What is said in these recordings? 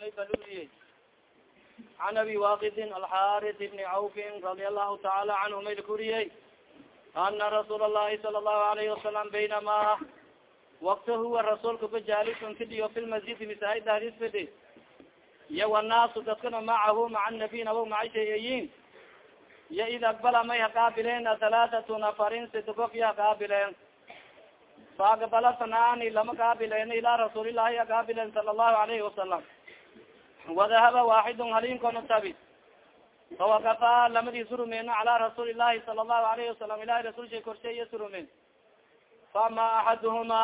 may baluriye an abi waqidin alxaris bni cawfin radi allahu taala canhu may lakuriyey ana rasuul allahi sala allahu alayhi wasalam baynama wakta huwa rasuulka ba jaalisun kadiyo fi lmasjidi masaajid hadis fidi iyo wanaasu dadkana macahu maca nabiy nabo maca shayayin iyo id aqbala may haqaabileen halaathatu nafarin sidogof iyo haqaabileen faaqbala sanaani lama qaabileen ilaa rasuulillahi haqaabileen sala allahu alayhi wasalam wadahaba waaxidun halinkona tabi fawakafa lamadii surumeen calaa rasuuli llahi sala allahu alayhi wasalam ilahi rasuulsha korshe iyo surumeen faama axaduhuma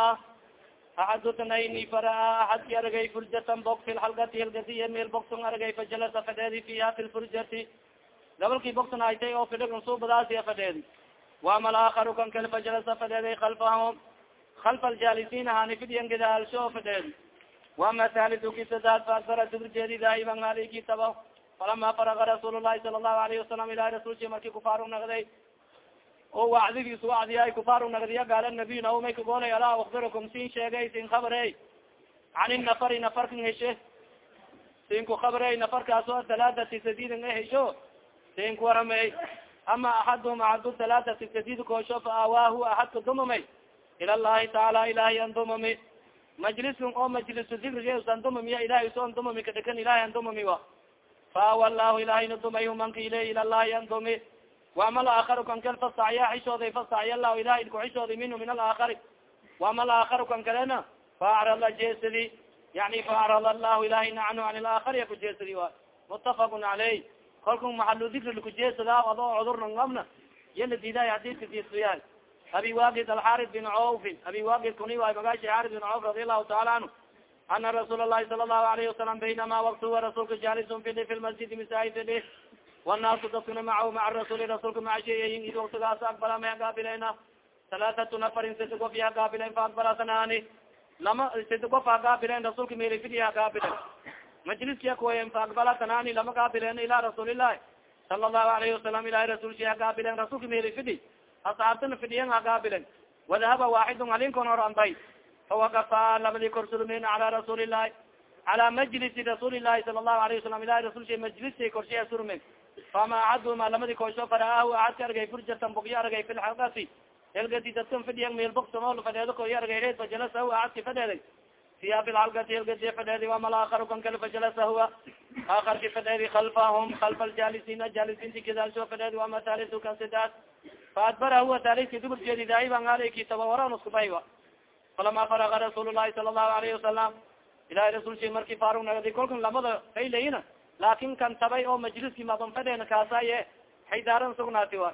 axad tnayni faraa axadki aragay furjatan bog fi lxalgati hilgadiy meel bogson aragay fajalasa fadheedi fiha fi lfurjati gabalkii bogson haytay oo fidhigan suubadaasiya fadheedi waama alaakaru kan kale fajalasa fadheeday kalfahum ahani fidyan gadaalsho fadheedi wama thalidu kisadaad faakbara duburjeedi daahiban aliki taba falama faraga rasuul llahi sala allahu alayhi wasalam ilahi rasulki markii kufaaru nagday o wacdigiis wacdiyaay kufaaru nagdiya gaala nabiy naw may kagoolay alaa akbirakum sin sheegay sin khabarey can nafari nafarkan heshe sin ku khabarey nafarkaas o talaatati sadiidin a hesho sin kuwaramey ama axadum axadu talaatati sadiid koosho fa awaahu axadka dumamay ila llahi taala ilahay an dumami majlisun oo majlisu dikrigesan dumamiya ilahay so an dumami kadhekan ilahay an dumami wa fa awa llahu ilahayna dumay humanka ile ila llahi an dumi wama alaakaru kan kal fasacya xishooday fasacya lahu ilahay ku xishooday minhu min alaakari wama alaakaru kan kalena faacrada jeesadi yani faacrada allahu ilahayna canhu an ilaakari ku jeesadi wa mutafaqun caleyh kalku maxalu dikri lakujeesada adoo cudurna ngabna yala diiday hadiska diisuyahay abi waqid alxaris bin cawfin abi waqid kuni waay magashi xaris bin cawf radi allahu taala canhu ana rasuul lahi sala allahu alayhi wasalam baynama waktuwa rasuulka jaalisun fidhi fi lmasjidi misaai fidhi wanaasu dadkuna macahu maca rasuli rasuulka maca sheeyayin id waktigaas aqbala may hagaabileyna halaathatu nafarin sidi gof ya hagaabilen fa aqbala sanaani lama sidi gof hagaabilen rasuulka meli fidhi hagaabilen majliskiya kuwayen fa aqbala sanaani lama gaabilen ila rasuulillahi sala allahu alayhi wasalam ilahi rasulshi hagaabilen rasuulka meli fidhi asaabtana fidhiyan hagaabilen wadahaba waaxidun halinkon hor ambay fawakafa labadi korsulmen cala rasuuli llahi cala majlisi rasuuli llahi sala allahu alayhi wasalam ilahi rasulsha majlisa korsheya surmen fama axaduma lamadi koosho faraahu axadka argay furjatan bogyo argay fi lxalgati helgati dadkan fidhiyan meel bogsamol fadheedo koyo argay reed fajalasa huwa axadki fi lxalgati helgati fadheedi wama laakaru kan kale fajalasa huwa aakarki fadheedi kalfahum kalfa aljaalisiina jaalisinti kadaalsho fadheedi wama thalisu kan sidaas faadbara huwa thaliski dubur jeedi daahiban aleyki tabawaran iskubaywa falama faraga rasuul llahi sala allahu alayhi wasalam ilahi rasulshi marki faarug nagadi kolkan lamada faylayina laakin kan tabay oo majliski mabanfadeen kaasaye haydaaran sugnaati wa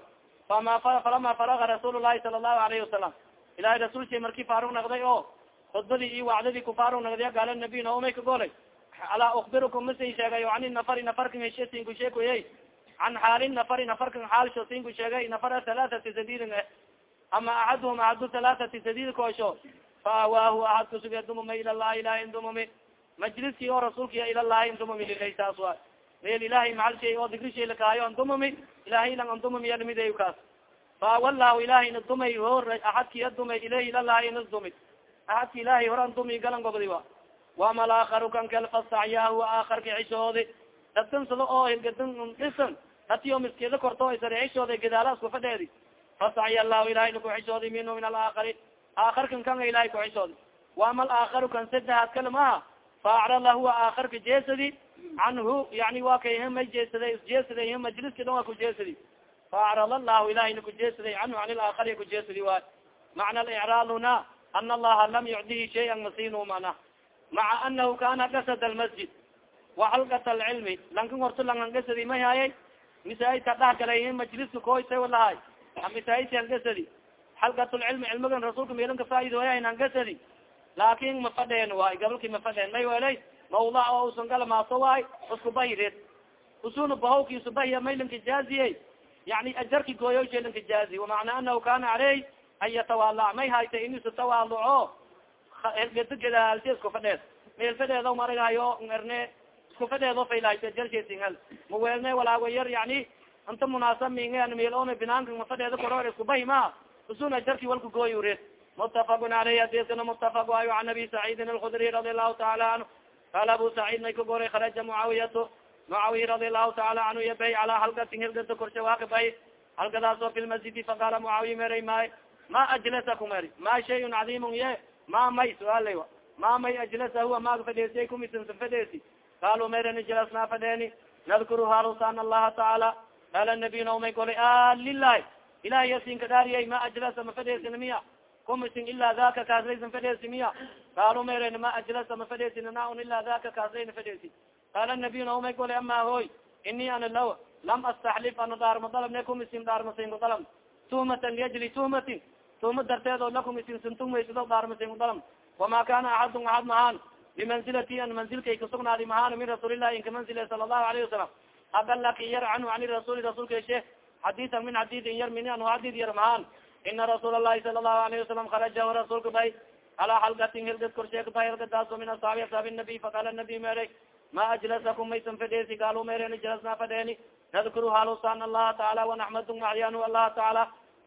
fama falama faraga rasuul llahi sala allahu alayhi wasalam ilahi rasulshi marki faarug nagday oo khudbadii iyo wacdadii kufaarug nagdiya gaala nabiy naomay kagolay alaa ukbirukum masin sheegay ani nafari nafarkan heshe sinku sheekoyey can xaali nafari nafarkan xaalsho sinku sheegay nafara halaathati sadidin eh ama axaduhum axadu halaathati sadid koosho fa awaahu axad kusug dumumi ila lahi ilahi indumumi majliski oo rasuulka ilalahi indumumi lilay saas wa meel ilahay maxal shay oo digrishay lakaayo andumumi ilahay lang andumumi almiday kaas fa awalahu ilahayna dumay hor axadki adumay ilayh ilalahi inasdumi axadki ilahay hor andumi galan gobdi wa wama laakaru kan kal fasacyahu aakarka cishoodi. Dadkan sado oo hilgadan dhisan hati o miskeda korto isar cishooda gadaala isku fadheedi. Fasacya allahu ilahay naku xishoodi minhu min alaakari aakarkan kan ilahay ku xishoodi wama alaakaru kan sadexaad kale maaha faacrala huwa aakarka jeesadi. Canhu yani wa kay may jeesaday isjeesaday majliska dhan waa kujeesadi faacrala allahu ilahay na kujeesaday canhu an ilaakari kujeesadi waay. Macna alicraaluna ana allaha lam yucdihi shayan masinu mana maca anahu kana gasad almasjid waxalgat alcilmi lankan horto langan gasadi may hayay misaidka dhah galay majliska koysa walahay misaidka angasadi xalgat lcilmi cilmigan rasuulka meelanka faaidooya angasadi laakin ma fadheen waay gabalki ma fadheen may welay mawdac oo usan gala maaso waay isku bahireed usuna bahawki subahiya maylanka jaaziyey yani ajarki gooyo sheelanka jaazi wamacna anahu kana caleyh an yatawaalac may hayta in isu tawaaluco helgado gadaalsi isku fadheed meel fadheedo maragayo erne. Isku fadheedo faylahayta jarshesingel mawelne walaago yar yani inta munaasab mingan meel ona binaanka mafadheedo koror isku bahi maha usuna ajarki walka gooy ureed mutafaq aleyh hadiskana mutafaq waayo an abi saciidin alkudri radi allahu taala anhu. Qala abu sacيid may ka goray kharaja mucaawiyatu mucaawiya radi allahu taala canhu yabay calaa halgatin hilgada korsha waa kabay halgadaas oo fi lmasjidi faqala mucaawiya meray may ma ajlasakum eri ma shayun cadiimun ye ma may suaalay ma may ajlasa huwa maaga fadheesiyay kumisansan fadheesi qaaluu merani jalasnaa fadheeni nadkuru halusan allaha tacaala qaala nabiy naumay golay a lilahi ilahi yasinka dhaariyay ma ajlasa ma fadheesin miya kumisin ilaa daka kaaslaysan fadheesi miya qaaluu merani ma ajlasa ma fadheesin naun ilaa daka kaaslayna fadheesi qaala nabiy naumay golay ama hoy ini ana law lam astaxlif ana dhaarma dalabne kumisin dhaarmasingu dalab tuhmatan liajli tuhmatin tuuma darteed oo lakum isinsuntumaysado dhaarmasindalam wamaa kana axadun axad mahaan bimansilati an mansilkay kasugnaadi mahaan min rasuulillahi inka mansile sala allahu alayhi wasalam agalaki yar canhu an irasuuli rasuulka she xadiian min xadiidin yar min anhu xadiid yar mahaan ina rasuul allahi sala allahu alayhi wasalam kharaja rasuulka bay alaa xalgatin hilgad korsheeka bay halgadaaso min asxaabi asxaabi nabiy faqaala nabiy meeray ma ajlasakum maysan fadheesi gaalu meereni jalasnaa fadheeni nadkuru halusaan allaha taala wanaxmadu maxyanu allaha taala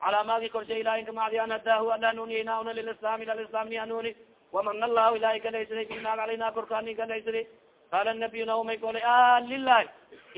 calaa maagi korshe ilahinka macdiyan hadahu ala nuniyna una lilislam ila lislam ni anuni وaman allahu ilahay galaysaday binaag alayna korkaani galaysaday qala nabiy naumay golay a lilahi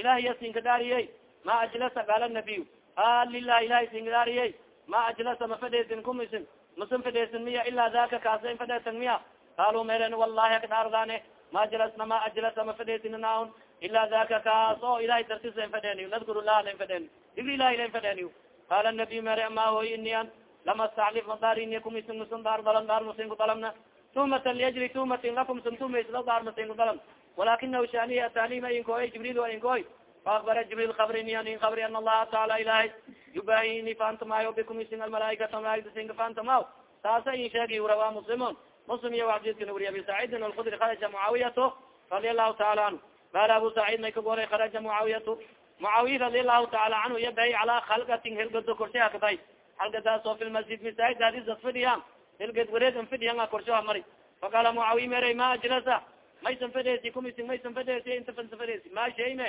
ilahay ya sinka dhaariyey ma ajlasa qala nabiy a lilahi ilahay sinka dhaariyey ma ajlasa ma fadheesin kumisin masan fadheesin miya ilaa daka kaasa in fadheesan miya qaalu meren wallahi kadhaardaane ma ajlasna ma ajlasa ma fadheesin naun ilaa daka kaas o ilahay dartisa in fadheeniy nadkur lah lain fadheeni digri ilahi lain fadheeniy qala nabiy mere ama hoy inian lama staclif madarini kumisin musan daar dalan daar musin ku dalamna tuhmata liajli tuhmatin lakum santumaysla daarmasin dalan walakinahu shaniy atanima inkooy jibril a inkooy faakbara jibril kabrini in kabri ana allaha taala ilahay yubahini faantamaayo bikum isin almalaaikata malaaigta sinka faantamaw taasa in sheegi rawa muslimun muslim iyo waxdiidkan wuri abi saciidin alkudri kharaja mucaawiyatu radi allahu taala canhu qaala abu sacid may ka goray kharaja mucaawiyatu mucaawiya radi allahu taala canhu yabay calaa khalgatin helgado korshe hakabay halgadaas oo fi lmasjid masaajid hadisas fadhiya hilged wareed an fidhiyan korshoha mari. Faqala mucaawiya mere ma ajlasa. Maysan fadheesi kumisi maysan fadheesi inta fansa fadheesi ma shayme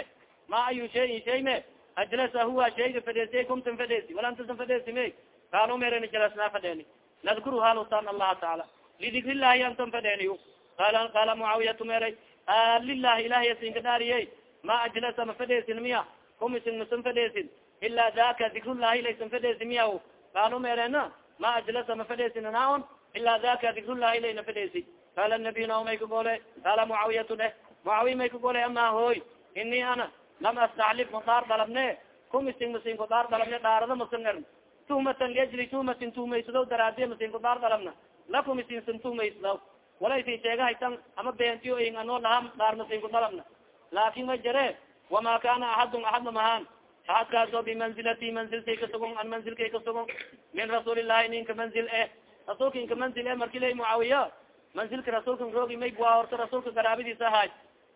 ma ayu shayin shayme ajlasa huwa shayga fadheesiy kumtan fadheesi wala intasan fadheesi me. Kaalu mereni jalasnaa fadheeni nadkuru halusan allaha taala. Lidikri llahi antan fadheeniy qala qala mucaawiyatu meray lilahi ilahiy sinka dhaariye ma ajlasa ma fadheesin miya kumisin masan fadheesin ila daka dikrullahi laysan fadheesi miya kaalu merena ma ajlasa ma fadheesin naon ila daka dikrullahi layna fadheesi qala nabiy nao may kagole qala mucaawiyatu dheh mucaawiya may kagole ama hoy ini ana lam astaxlif madaar dalabne kumising masin kudaar dalabne dhaarada masan er tuhmatan liajli tuhmatin tuhmaysado daraadiye masin kudaar dalabna lakumisin san tuhmaysdaw walaysi sheegahaytan ama beentiyo in anoo laha dhaar masin kudalabna laakin ma jare wama kana axadun axadna mahaan axadkaasoo bimanzilati manzilkay kasugon an manzilkay kasugon min rasuulillahi ninka manzil eh rasuulka inka manzil e marki la mucaawiya manzilka rasuulka roogi may waa horta rasuulka garaabadiisa ahaay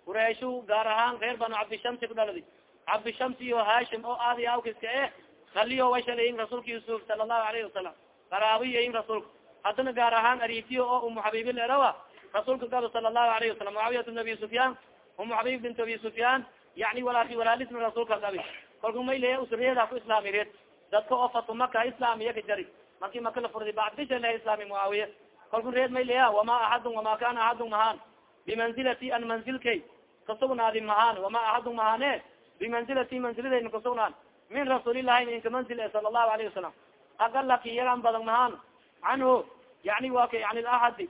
qurayshu gaar ahaan reer banu cabdishamsi ku dhaladi cabdishamsi iyo hashim oo aadi awkiska eh kaliyo way shalayin rasuulka yusuf sala allahu alayhi wasalam qaraabiyayin rasuulka haddana gaar ahaan ariitiyo oo umu xabiibi leerawa rasuulka gabo sala allahu alayhi wasalam mucaawiyat bn abi sufyaan umu xabiib bint abi sufyaan yani walaaki walaalisna rasuulka gabi kolku may leeya usriyada ku islaami reed dadka oo fatu maka islaamiya ka jari. Marki maka la furday bacdisha leha islaami mucaawiya kolku reed may leeya wama axadun wama kana axadun mahaan. Bimanzilati an manzilkay. Kasugnaadi mahaan. Wama axadun mahaane. Bimanzilati manziladayna kasugnaan min rasuulillahi ninka manzil e sala allahu alayhi wasalam agalaki yagan badan mahaan. Canhu. Yani wa ka yani laadi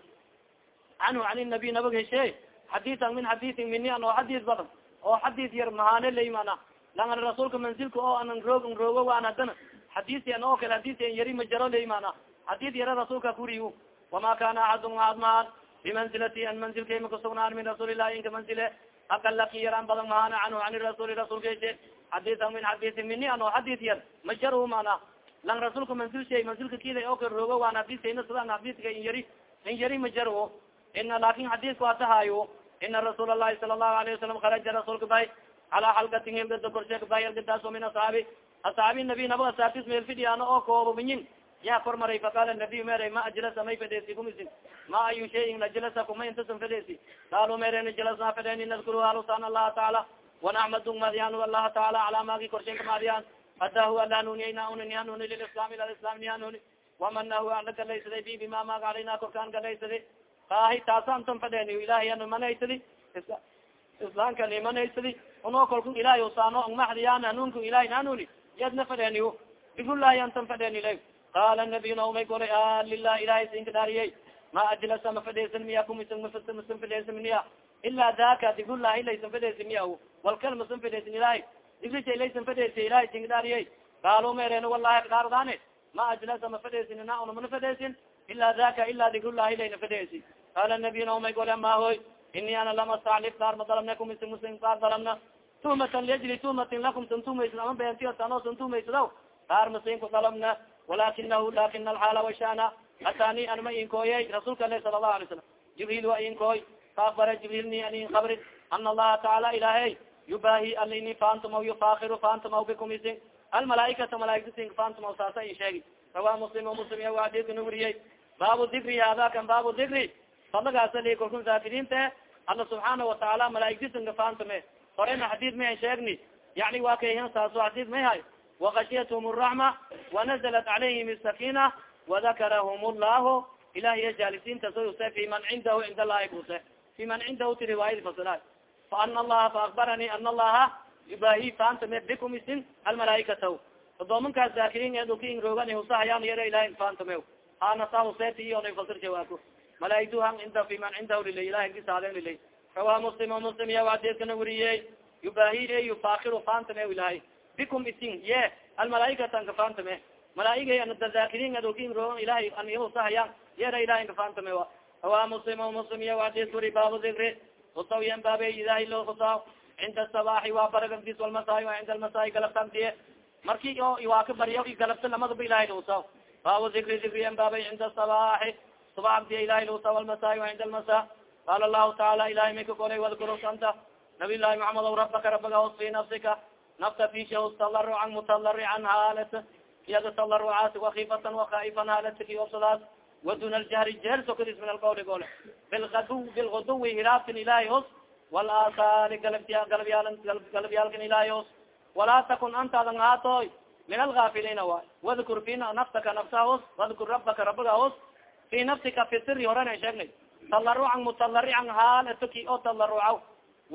canhu an nabiy nabag heshe. Xadiian min xadiiin mini an oo xadiis badan oo xadiis yar mahaane laymana langan rasuulka manzilka oo anan roog roogo waan hadana xadiisian oo kale xadiisian yari majaro laymana xadiis yara rasuulka kuriyu wama kana axadun aad mahaan bimanzilati an manzilkay makasugnaan min rasuulillahi inka manzile. Akalaki yaran badan mahaan canhu an rasuuli rasuulka heshe xadiian min xadiiin mini an oo xadiis yar majaro mana lang rasuulka manzil shay manzilka kida oo kale roogo waan xadiiskayna sidan xadiiska in yari in yari majaro ina laakin xadiiska atahayo ina rasuul alahi sala allahu alayhi wasalam kharaja rasuulka bay calaa xalgatin hilgada korsheeka bay hilgadaas min asaabi asaabi nabi naba asaabtis meel fidhiyaano oo koobo minyin yaa kor maray faqaala nabiy meray ma ajlasa may fedheesi kumisin ma ayu shayin ajlasa kuma intasan fedheesi qaalu mereni jalasna fedheeni nadkuru halusan allaha taala wanaxmadu madiyaan allaha taala calaa maagi korsheenka madiyaan hadahu ala nuniyayna unini hanuni lilislam ila islam ni hanuni wamanahu ana galaysaday bi bima maag alayna korkaan galaysaday kaahi taasa antan fadheeni ilahay anu manaysadi islaamka nimanaysadi unoo kalku ilahay usaano ngmaxdiyaan hanunku ilahay nanuni yadna fadheeniyo digulahi antan fadheeni qaala nabiy naumay golay a lilah ilahay sinka dhaariyey ma ajlasa ma fadheesan miya kumismasan fadheesan miya ilaa daka digulahi laysan fadheesin miya walkal masan fadheesin ilahay diglisa laysan fadheesi ilahay sinka dhaariyey qaalo mereen wallahi dhaardane ma ajlasa ma una mana fadheesin ila daka ila digrulahi layna fadheesi qaala nabiy naumay gole mahoy ini ana lam astaclif daar ma dalabna kumisi muslim daar dalabna tuhmatan liajli tuhmatin lakum san tumaysa ama beentiyo tano san tumaysadaw daar masinku dalabna walakinahu laakiin alxaala washana atani an ma inkooyey rasuulka alah sala lahu alay salam jibril wa inkooy faakbara jibril ni an in kabri ana allaha tacaala ilahay yubahi alini faantumaw yufaakiru faantumaw bikum isin almalaaikata malaaigtasin faantumaw saasa in sheegi rawa muslim muslim iya adidka nugriyey baabu dikri hada kan baabu dikri fadlagaasa li kalkun zaakiriinta alla subxaana watacaala malaaigtisinka faantume horena xadiid mayan sheegni yani waa kayhan saaso xadiid may hay وagashiyathum الرaحma وanaزlat عalayhim الsakina وadakarahum الlahu ilahiy jaalisiintasose fi man cindahu cind allahi kuse fi man cindahu ti riwaayadi fasila faana allaha faakbaranii ana allaha yubahi faantame bikum isin almalaaikataw odoomankaas daakiriin ee dhulka inroogan husahayaan yaro ilahi faantame hana sa huseti iyo nay malaaigtuhan inda fi man cindahu lilay ilahi kisaaden lilay rawa muslim muslim iya wadeedkana weriyey yubahi e yufakiru faantame ilahay bikum isin ye almalaaikatan kafantame malaaigay anadazakirin adolkin ro ilahay anihusahaya yera ilahay kafantame a hawa muslim muslim iya wadis wuri baabu zikri. Husawiyan baabe ilahay loo husaa cinda sabaaxi waa baragagdis walmasaai wa cinda almasaai galabtantiye marki o iwaaka barya galabta lamadaba ilahay lahusaa baabu zikri zikriyan baabay cinda sabaaxi subacdiya ilahay lahusaa walmasaai wa cinda almasa qaala lahu taala ilahay may ka golay wadkurus anta nabiy llahi muxamed o rabaka rabaga hos fi nafsika nafta fishahus talarucan mutalarican haalat iyada talarucaas wakifatan wakhaifan haalat ki obsadaas waduna ljahri jeher sokadis min alqawli gole biladu bilguduwi hiraabkan ilahay hos walasaali galabya galabyaal galabyaalkan ilahay hos walaa takun antaadan haatoy min algaafiliina waay wadkur fi naftaka nafsa hos wadkur rabaka rabaga hos fi nafsika fi siri horena sheegnay talarucan mutalarican haalataki o talarucaw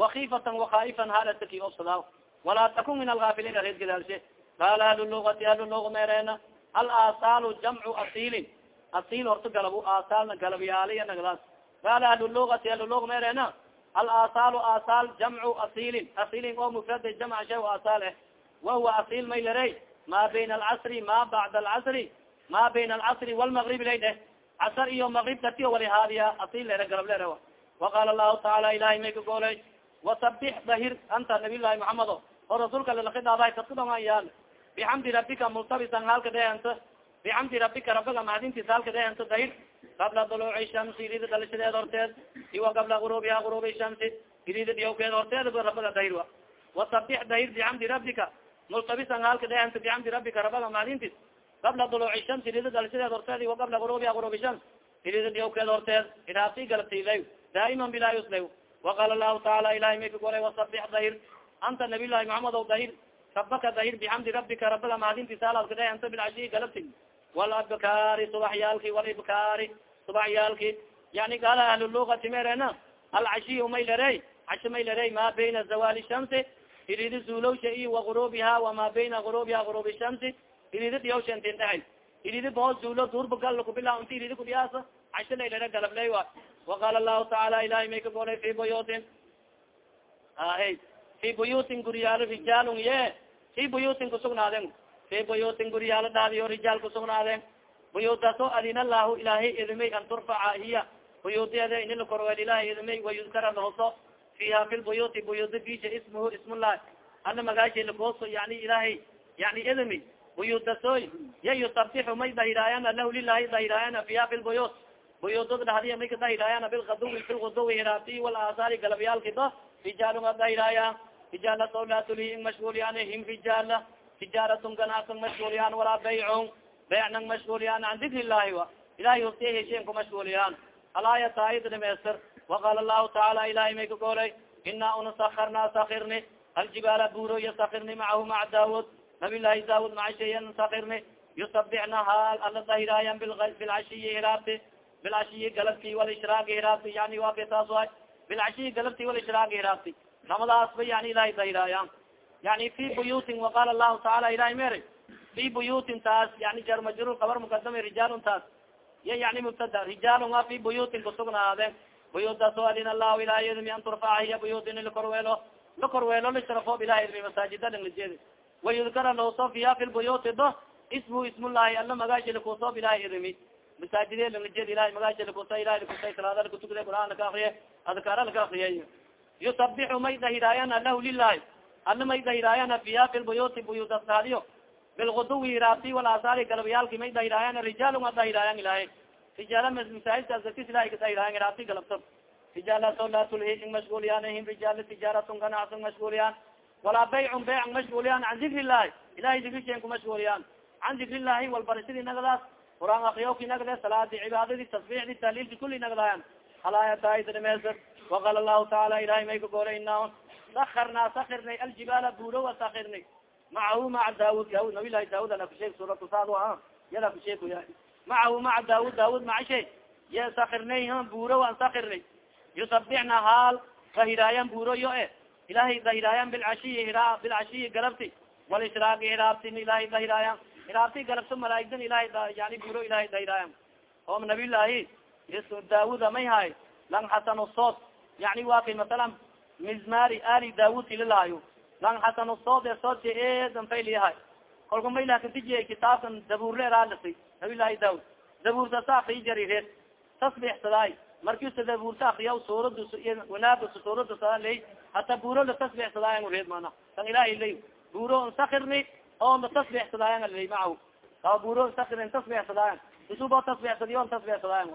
wakifatan wakhaifan haalataki obsadaa walaa takun min algaafiliin areed gadaalshe qaala ahlu lugati ahlu luga mereena alasaalu jamcu asilin asil horta galabo asaalna galabyaaliya nagdaas qaala ahlu lugati ahlu luga mereena alasaalu asaal jamcu asilin asilin oo mufrada jamc shay asaal eh wahuwa asil may larey ma bayna alcasri ma bacda alcasri ma bayna alcasri walmagribi lay dheh casar iyo magrib dartiyo walihaadiya asil lere galab lere waqaala lahu tacaala ilahay may ka goolay wasabix dahir anta nabiy llahi muxamado oo rasuulka lalakidaaday dadkudama yaal bixamdi rabika multabisan halka dehenta bixamdi rabika rabaga mahadintiisa halka dehenta dahir qabla duluuci shamsi irida dhalashadeed horteed iwa qabla gurubiha gurubi shamsi irida dhiyawkeed horteed rabaga dahir wa wasabix dahir bixamdi rabika multabisan halka dehenta bixamdi rabika rabaga mahadintis qabla duluuci shamsi irida dhalashadeed horteed iwa qabla gurubiha gurubi shams irida dhiyawkeed horteed iraabti galabtiilay daa'iman bilaa yuslay وaqal lahu taala ilahi may ka golay wasabix dahir anta nabiy llahi muحamed o dahir rabaka dahir bixamdi rabika rabaga mahadintisaalad kadhe anta bilcashiyi galabti walabkaari subaxyaalki walibkaari subaxyaalki yani gaala ahlulugati merena alcashiy may larey cashi may larey ma bayna zawali shamsi iridi zulowsha i wagurubiha wama bayna gurubiha gurubi shamsi iridi dhaxay iridi bao zulo durbagal kubila inti iridi kudhiyaasa cashi laylare galabley wa وaqala lahu taala ilahi may ka golay fi buyutin ahe fi buyutin guryaalo rijaalun ye fi buyutin kusugnaaden fi buyutin guryaalo dhaadiyo rijaal kusugnaaden buyutaso adin lahu ilahay idimay an turfaca hiya buyuteede ini lakorweel ilahay idimay wayudkara lahoso fiha fi lbuyuti buyuti fisha ismuhu ismullah ana magaasha lakooso yani ilahay yani idimi buyutasoy ya yusabixu may dahiraayana lahu lilahi dahiraayana fiha fi lbuyut buyudad dhahdiya may kadahiraayana bilgaduwi filguduwi hiraabti walasaari galabyaalkiba rijaalun adahiraaya rijaalato laa tulihim mashguuliyaan him rijaala tijaaratun ganacsan mashguuliyaan walaa baycun beycnan mashguuliyaan can dikri wa. Ilahay hosiya hesheen ku mashguuliyaan alaayat aayad dhameystir waqaala lahu tacaala ilahay may ka goolay inaa una sakarna sakirni aljibaala buuroya sakirni macahu maca daawud nabiy llahi daawud maca shayan sakirni yusabixna haal ala dahiraayan bilcashiyi hiraabti bilcashiyi galabki walisraagi hiraabti yani waa kay taas waay bilcashiyi galabti walishraagi hiraabti lamadaasba yani ilahay dahiraaya yani fi buyutin waqala lahu taala ilahay mere fi buyutin taas yani jar majrur kabar mukadama rijaalun taas ya yani mubtada rijaalun a fi buyutin kusugnaade buyudaso alin allahu ilahay idmi an turfaca hiya buyutin lakorweelo lakorweelo lishrafo ilahay idmi masaajida dhanglijeedi wayudkara looso fiha fi lbuyuti do ismu ismullahi ala magashi lakusob ilahay idmi masaajide langlijeed ilahay magashi lakusa ilahay lakusa salaada lakutukde qur'aan laka akriye adkaara laka akriye yusabixu may dahiraayana lahu lilahi ala may dahiraayana fiha fi lbuyuti buyudasaadiyo bilguduwi iraabti walasaari galabyaalki may dahiraayana rijaal ma dahiraayan ilahay rijaala masaajidkaas ilahay kadahiraayan iraabti galabto rijaalaso laa tulhihim mashguuliyaan rijaal tijaaratun ganacsan mashguuliyaan walaa baycun beyc mashguuliyaan can dikri illahi ilahay dikrisheen kumashguuliyaan can dikri illahi walbarisidii nagadaas quraan akriyawki nagde salaadi cibaadadi tasbixdi tahliilki kuli nagdaayan alaayataidmes waqala lahu taala ilahay may ka goolay ina sakarnaa sakirnay aljibaala buurowa sakirnay macahu maca daawud daawud nabi lahi daawud ala kusheeg suuratu saad a yada kusheegya macahu maca daawud daawud maca shay ye sakirnay buuro an sakirnay yusabixna haal dahiraayan buuro yo e ilahay dahiraayan bilcashiyi hira bilcashiyi galabti walisraagi hiraabtin ilahay dahiraayan hiraabti galabto malaaigdan ilahay yani buuro ilahay dahiraayan om nabiy laahi daawuda may hay lang xasan sood yani wa kay masalan mizmari ali daawud tililaayo lang xasan sood e soodka eedan fayliyahay kolka may lakatijiya kitaabkan dabuurle eraalasi nabiy laahi daawud dabuurta sa akriy jarireed tasbixsadaay markiisa dabuurta akriya suurad wanaaga suurada saley hata buuro latasbixsadaayan reed mana kan ilahay lay buuro nsakirni oo latasbixsadaayan lay macahu aa buuro nsakirni tasbixsadaayan isubo tasbixsadiyo tasbixsadaayan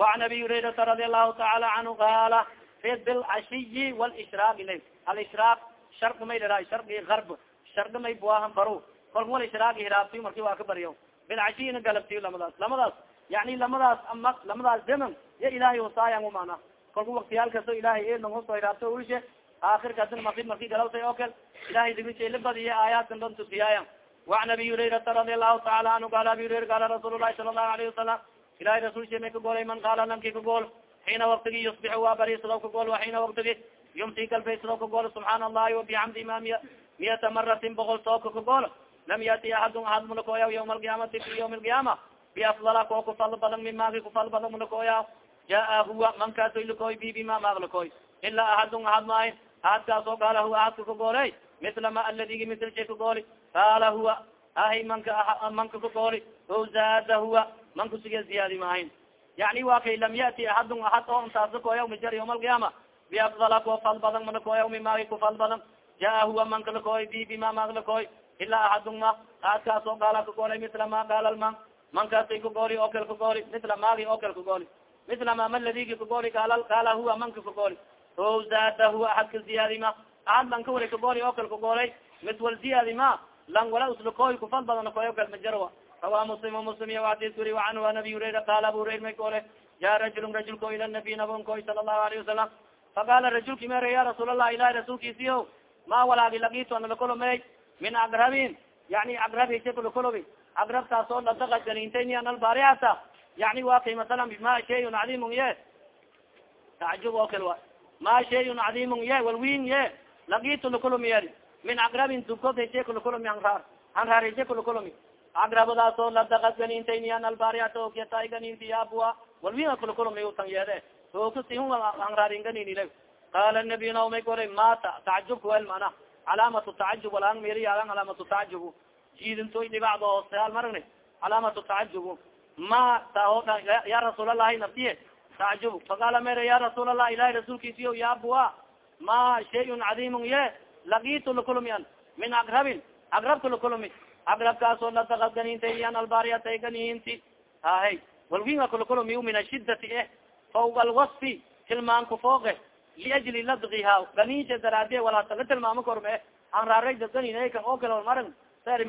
وan abi hurairata radi alahu taala canhu qaala red bilcashiyi wlishraaq ilay. Alishraaq shardi may lera shardi arb shardi may buahan baro kolka wal ishraaqi hiraabtiy marki waa ka baryo bilcashiyina galabtiyo lamadaas. Lamadaas yani lamadaas ama lamadaas zaman ya ilahay husaayan mana kolka waktiyal kasto ilahay eedlang huso hiraabto ulshe aakirka adin makib marki galawtay oo kal ilahay digrisala badiya aayaadkan don tusiyaaya waan abi hurairata radi allahu taala anhu qaala abi hurayra qaala rasuul lahi sala allahu alayhi wasalam ilahay rasulsha may kagoolay man qaala lanki kagool xiina waktigi yusbixu waa bari sadaw kagool wa xiina waktigi yumsi galbay sadaw kagool subxaana allahi wabixamdi ma miya miyata maratin boqol sooka kagool lam yati ahadun ahad munakooya yawma alqiyaamati fi yawmi alqiyaama biafdala koo kufal badan mimaagi kufal badan munakooya jaa huwa mankaasoy lakoy bibi ma maag lakoy ilaa ahadun ahad maahin ahadkaasoo qaala huwa ahadka kagooley mitla ma aladigi mitl shay kagooli qaala huwa ahay manka manka kagooli o zaada huwa manka sige ziyaadi maahin yani wa kay lam yati ahadun ahad oo intaas lakoya majar yawma alqiyaama biafdala koo fal badan manakoya mimaki kufal badan. Jaa huwa manka lakoy bibi ma maag lakoy ilaa ahadun ma ahadkaasoo qaala kagoolay mitla ma qaala lman mankaasay kagooli oo kal kagooli mitla maagi oo kal kagooli mitla ma maladigi kagooli qaala qaala huwa manka kagooli o zaada huwa ahadka ziyaadi ma. Ahad lan ka wari kagooli oo kal kagoolay mid wal ziyaadi ma. Lan wala uslakoy kufal badan koy kal majarwa rawa muslim muslim iya adis wuri anhu an abi hurayra qaala abu hurayra may koole ja rajulun rajulko ila nabiy nabon koy sala allahu alayhi wasalam faqala rajulki mere ya rasuul allah ilahi rasuulkiisiyo ma walaagi lagiito ana lakolomey min agrabin yani agrab hese kulakolobi agrabtaas oo ladaga galintayni an albariata yani wa kay masalan ma shayun cadimun ye tacjub oo kale wa ma shayun cadimun ye walwin ye. Lagiito lakolomiyer min agrabin dukod hese kulakolomi anraar anraar hese kulakolomi agrabadaas oo ladagad ganintayni an albariata okyatay ganinti abua. Walwin kulakolomi utan yeede okasihun anraarin ganinile qala nabiy naomay koray mata tacjubka wel mana calaamatu tacajub walaan miriyagan calaamatu tacajub jiidintoy dhibacda hoosteal maragna calaamatu tacajub ma taho ya rasuulalahi naftiye tacajub faqala mere ya rasuulallah ilahi rasuulkiisiyo ya abua ma shayun cadimun ye lagitu lakulmian min agrabin agrabka lakulmi agrabkaasoo ladakad ganintaynian albariyatay ganinti hahe walwinga kulakulmi min ashidati eh fawga alwasfi tilmaanku fooge liajli ladgiha ganinsa daraadiye walaasala tilmaamo korme an raaray dadganinkan oo kale maran sari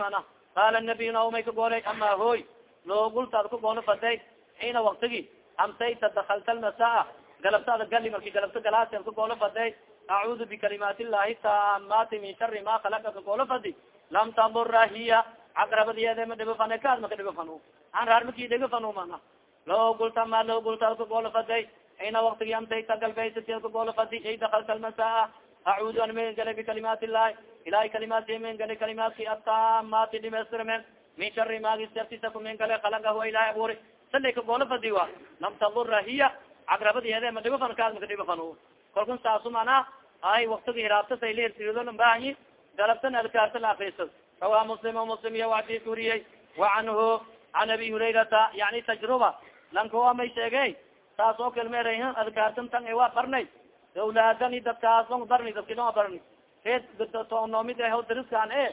qaala nabiy naomay ka goolay ama hooy loogultaad ka goono faday xiina waktigi amsayta dakalta lmasaa galabtaada gali marki galabta galaaseen ka goolo faday acuudu bikalimaat illahi taamati min shari ma khalaqa ka goolo fadi lam tadura hiya cagrabadiyeede ma dhibo fane kaad maka dhibo fano an raar maki dhigo fano mana loogulta ma loogultaad ka goolo faday xiina waktigi amtayta galbaysati kagolo fadi ay dakalta almasaa acuudu an magan galay bikalimaat illahi ilahay kalimaati magan galay kalimaatki atamaati dhimaystirmen min shari maagi sartisa kumagan gale khalagahu ilahay abuuri salay kagolo fadi wa lam tadura hiya cagrabadiheede ma dhibafan kaas maka dhibafan kalkun saasu mana ay waktigi hiraabta saylihirsirido bahanyi galabtan adkaarta la akriso rawa muslim muslim iya wadi uriyey wa canhu can abi hurayrata yani tajruba lankoa may sheegey saas oo kalmeer adkaartan tan waa barnay. Awlaadani dadkaasong barni dadkidoo barni e tonomid eho dariskan e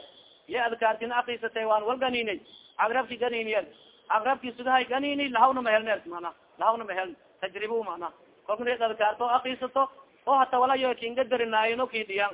iya adkaartina akrisatay waan wal ganinay agrabki ganiniya aqrabkisugahay ganini lahawna mahelne mana? Lahawna maheln tajrib mana? Kolkadadkaarto akisato oo oh, hata walayo kinga darinaayn kidiyan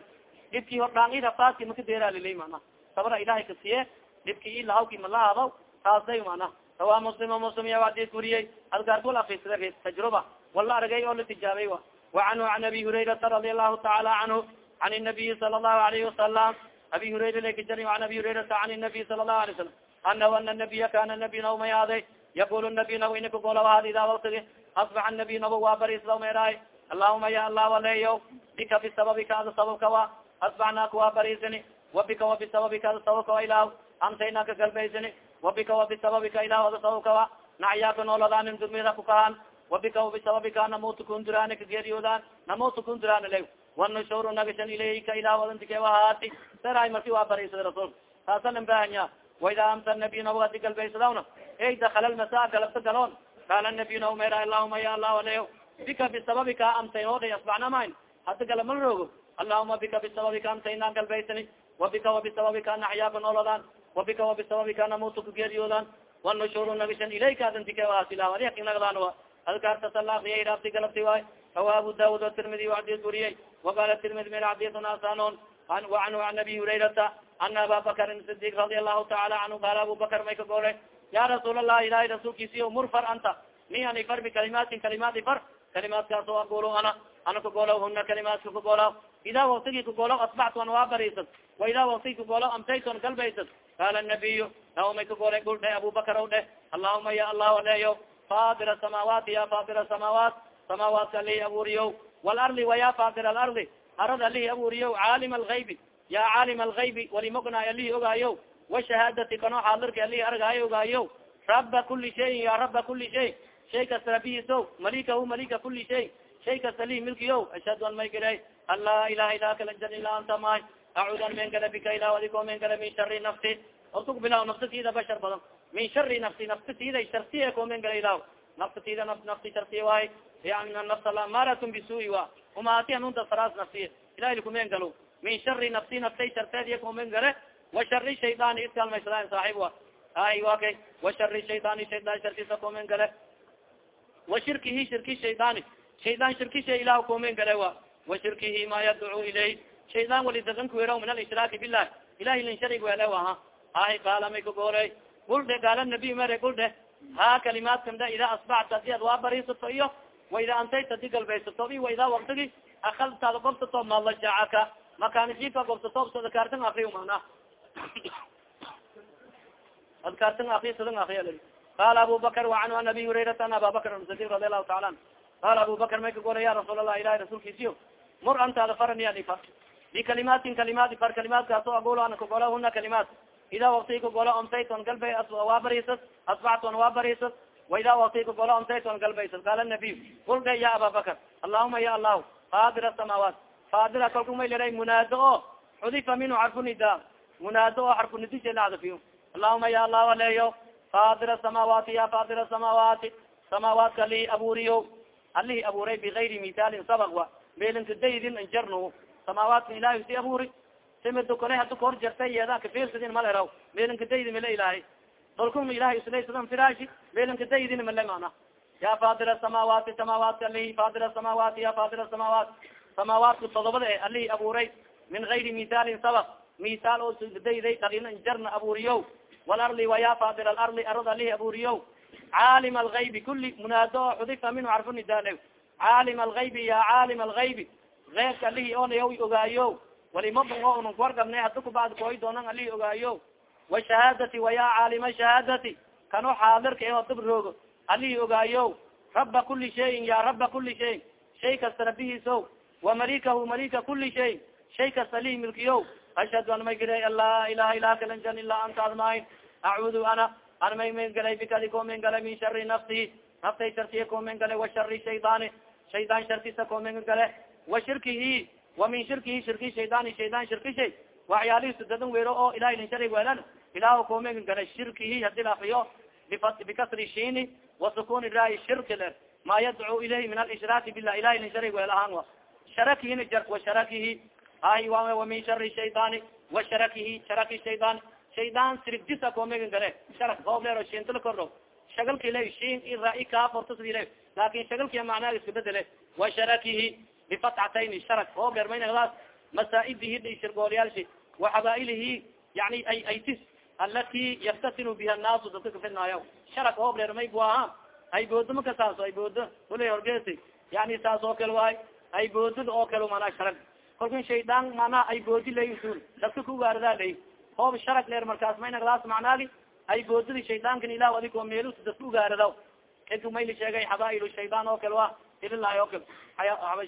dhibki hordhaang rafaski makaderaalilay mana? Sabra ilahay kasiye dhibki i lahawki malahaado taasday mana? Sawa muslima muslimya adis wariyey adkaarkol akisada res tajruba wala argay oo la tijaabay wa. Wacanhu an abi hurayrata radi allahu taala canhu an nabiyi sala allahu alayhi wasalam abi hurayra lakajar an abi hurayrata an nabiy sala lahu alay salam anahu ana nabiya kana nabi naw mayaaday yaqul nabi naw ina kagolawahad ida waktigi asbax nabi nabo waa barisla meeraay allahuma ya allah waleyo bika bisababika ada sababka wa asbaxnaaka waa barisini wabika wa bisababika ada sababka wa ilah amtaynaka galbaysini wabika wa bisababika ilah ada sababka wa nacyaaka noolodaanin dugmida kukahan wabika bisababika namut kunduraan kageeriyoodan namut kunduraan le wanushur nagashan ilayka ilah wadantikewahati saray marki waa baraysada rasulka taasalan bahanya waida amta nabiy nabiga adi galbaysadawna ey dakala lmasa galabta galoon qaala nabiy nab mera allahuma ya allah aleo bika bisababika amtay oday asbacna mayn hada galamal roogo allahuma bika bisababika amtaynaan galbaysani wabika wabisababika naxyaaka noolodaan wabika wabisababika namutu kageeriyoodan wanushur nagashan ilayka adantikewahat ilah adiakinagdaan adkaarta salakriya raabti galabti waay rawa abu daud tirmidi adis wariyey waqala tirmidi mer xadisun asanon waanhu an abi hurayrata ana aba bakrin sidik radi allahu taala canhu qaala abu bakr may ka goole ya rasuul allah ilahi rasuulkiisiyo mur far anta ni ani far bikalimaatin kalimaati far kalimaatkaas oo aqulo ana ana kagoolaw huna kalimaadka kagoolaw ida waktigi kagoolaw asbaxtu an waa bariisad wa ida waktigi kagoolaw amtayton galbaysad qaala nabiyu naw may kagoolay gul dheh abu bakr ow dheh allahuma ya allah aleyo fadir asamaawaati ya fadir asamaawaat samaawaadka alihi abuuriyo walarli waya fadir alarli arad alihi abuuriyo caalim algaybi ya caalim algaybi walimognaay alihi ogaayo washahaadati kano xaadirka alihi argaayo ogaayo raba kuli shayin ya raba kuli shay. Shay kasta rabihiiso malikahu malika kuli shay. Shay kasta lihi milkiyo ashhadu an may gala an laa ilaha ila kala jar ila anta may acuudan men gala bika ilah adiko men gala min shari nafsi. Ortug bilaw nafsatida bashar badan min shari nafsi nafsatida shartiya komen gala ilah nafsatida nafsi shartiya waay yani nafs amaratun bisui wa. Umaati anunta faras nafsiya ilahi kumen galo min shari nafsi naftay sharteediya komen gale wa shari shaydaani iskalmaysadaan saaxib wa ay wa kay wa shari shaydaani shaydaan shartisa komen gale wa shirkihi shirki shaydaani shaydaan shirkisha ilah komen gale wa wa shirkihi ma yadcuu ilayh shaydaan wali dadankuwera min alishraaki bilah ilahi lin sharig wele aha ay qaala may kagooley guldhe gaala nabiy mere guldhe ha kalimaadkan da ida asbacta adi ad waa bariisato iyo wa ida antayta di galbaysato i wa ida waktigi akaltaada gobsato malajacaka makaanijika gobsato adkaartan akriy mana adkaartan akri sadan akriya qala abu bakr wacanhu an abi hurayrata an aba bakr sadiq radi allahu taala an. Qala abu bakr may kagoolay ya rasuul allah ilahi rasuulkiisiyo mur antaada faraniani far bikalimaatin kalimaati far kalimaadkaas oo agul ana kagola huna kalimaat ida wakti kagola omtayton galbay waa bariisad asbacton waa bariisad wa ida wakti kagola omtayton galbaysad qaala nabiy kul dhe ya aba allahuma ya allahu fadir asamaawaat fadira kalku may munaado o xudifa minhu xarfu nida munaado oo xarfu nidisha la cadafiyo allahuma ya allah aleeyo fadir asamaawaati ya fadir asamaawaati samaawaadka alihi abuuriyo alihi abuuray bigayri misaalin sabaq wa meelinka daydin injarnu samaawaadka ilahi si abuuri simida kole hada kahor jartay yeeda kafirsadin maleraw meelinka daydi male ilaahay dolkun ilahay islaysadan firaashi meelinka daydin male mana ya fadir asamaawaati samaawaadka alihi fadir asamaawaati ya fadir asamaawaat samaawaadka todobada e alihi abuuray min gayri misaalin sabaq misaal oo dayday darin injarna abuuriyo walarli waya fadir alarli arad alihi abuuriyo caalim algaybi kuli munaado o xudifa minhu xarfu nidaale caalim algaybi ya caalim algaybi eybka alihi onayaw ogaayo walimabon o unun kuwargabne hada kubacd kooy doonan alihi ogaayo washahaadati waya caalima shahaadati. Kano xaadirka eho dab roogo alihi ogaayo raba kuli shayin ya raba kuli shayin. Shay kasta rabihiiso wa malikahu malika kuli shayin shay. Kasta li milkiyo ashhadu an may gilay an laa ilaha ilaha kalanjan ilaa anta admain acuudu ana an may mayn galay bikadi ko mayn galay min shari nafsihi naftay shartiya ko mayn gale wa shari shaydaani shaydaan shartisa ko mayn gale wa shirkihi. Wa min shirkihi shirki shaydaani shaydaan shirki shay. Waxyaalihiisu dadan wero oo ilahay lin sharig weelan ilaah ko mayn gale shirkihi haddii la bikasri shini wasukuni rai shirki le. Ma yadcu ilayhi min alishraaki bilah ilahay lin sharig weel ahaan wa sharakihin jar wa sharakihi ay wa min shari shaydaani wa sharakihi sharaki shaydaan shaydaan sirigdisa ko magan gale sharak gooblero shintala kordho shagalki le shin i rai kaafortasdile laakin shagalki macnaaga iska bedele wa sharakihi bifatxatayni sharak goobler maynagdaas masaa'idihi dhi shirgoolyaalshi wa xabaailihi yani ay aytis alati yaftasilu biha annaasu dadka kafidnaayo sharak hoobler may bu aha ay boodo maka saaso ay boodo ule horgeesi yani saas kale waay ay boodada oo kale manaa sharak kolkan shaydaan manaa ay boodi lay usul dadka kugaardaa lay. Hoob sharak leer markaas maynaglaas macnaagi ay boodadi shaydaankan ilah adig oo meelus dadka ugaaradaw kadu mayli sheegay xabaail shaydaan oo kale wa ililahi oo kale.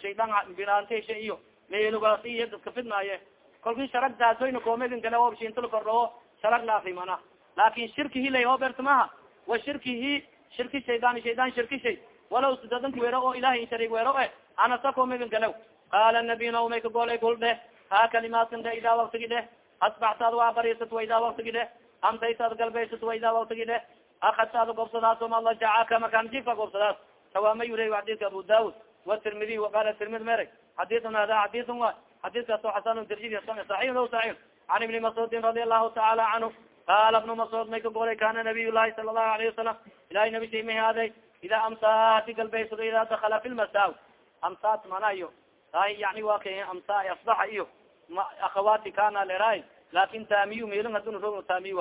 Shaydaan binaantesha iyo meelugaas iyo dadka fidnaaye. Kolkin sharagdaasoyna koomegan kale hoob shintala kordhao sharak laafi mana. Laakin shirkihi lay hoob ertamaha wa shirkihi shirki shaydaan shaydaan shirki shay. Walaw sidadanka wero oo ilahay sharig wero e anasa koomegan kale qaala nabiy naumay ka golay gul dheh ha kalimaadkan de idaa waktigi dheh asbaxtaad waa bariisat wa idaa waktigi dheh amtaytaad galbaysat wa idaa waktigi dheh akadtaad gobsadaas oma la jacaka makaan jifka gobsadaas tawaama yurey xadidka abu daud watirmidi waqala tirmid mereg xadiun hada xadiun wa xadidkaasoo xasan tirmidi saxix o saxix can ibni mascuudin radi allahu taala canhu qaala ibnu mascuud may ka golay kana nabiy llahi sala allahu alayhi wasalam ilahay nabi shay may haaday idaa amsaa hadi galbaysado idaa dakala fi lmasaa amsaat mana iyo ay yani wa ka amsa asbaxa iyo akhawaati kana leray laakin taamiyu melin hadun rog taamiy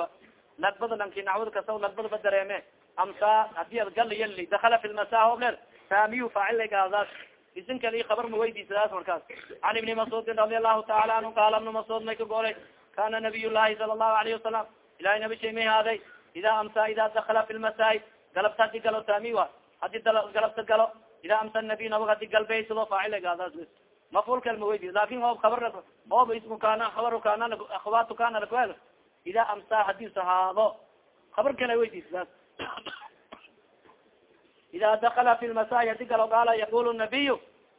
nagbada lanki nacwad kasa nagbada ba dareeme amsa haddii ad gal yali dakala fi lmasa hobler taamiyu faacil gaadaas isin kale kabar ma weydiisadaas markaas can ibni mascuudin radi allahu taala anhu qaala ibnu mascuud may ka golay kana nabiy llahi sala allahu alayhi wasalam ilahay nabi may haaday ida amsa ida dakala fi lmasaai galabta hadi galo taamiy wa haddii galabta galo ida amsa nabiy nabag hadi galbaysado faacil gaadaas maful kal ma weydi laakiin oob kabar oob ismu kana kabaru kana akhawatu kana lakuel ida amsa haddii sahaado kabar kala weydiisadaas ida dakala fi lmasaayi hadi galo qaala yaqul nabiy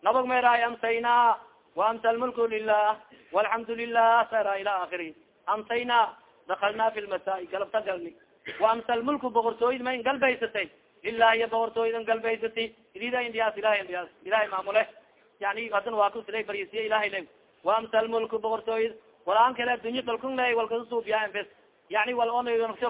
nabag meeraay amsayna waamsa lmulku lilah walxamdu lilah sara ila akiri amsayna dakalna fi lmasaayi galabta galni waamsa lmulku boqortooyid ma in galbaysatay lilah iyo boqortooydan galbaysati idida indiyaas ilahay indiyaas ilahay maamule yani hadan waa kusila barysiya ilahay le waamsa lmulku boqortooyid walaan kale addunya dalkun le walkasuubiya bes yani wal on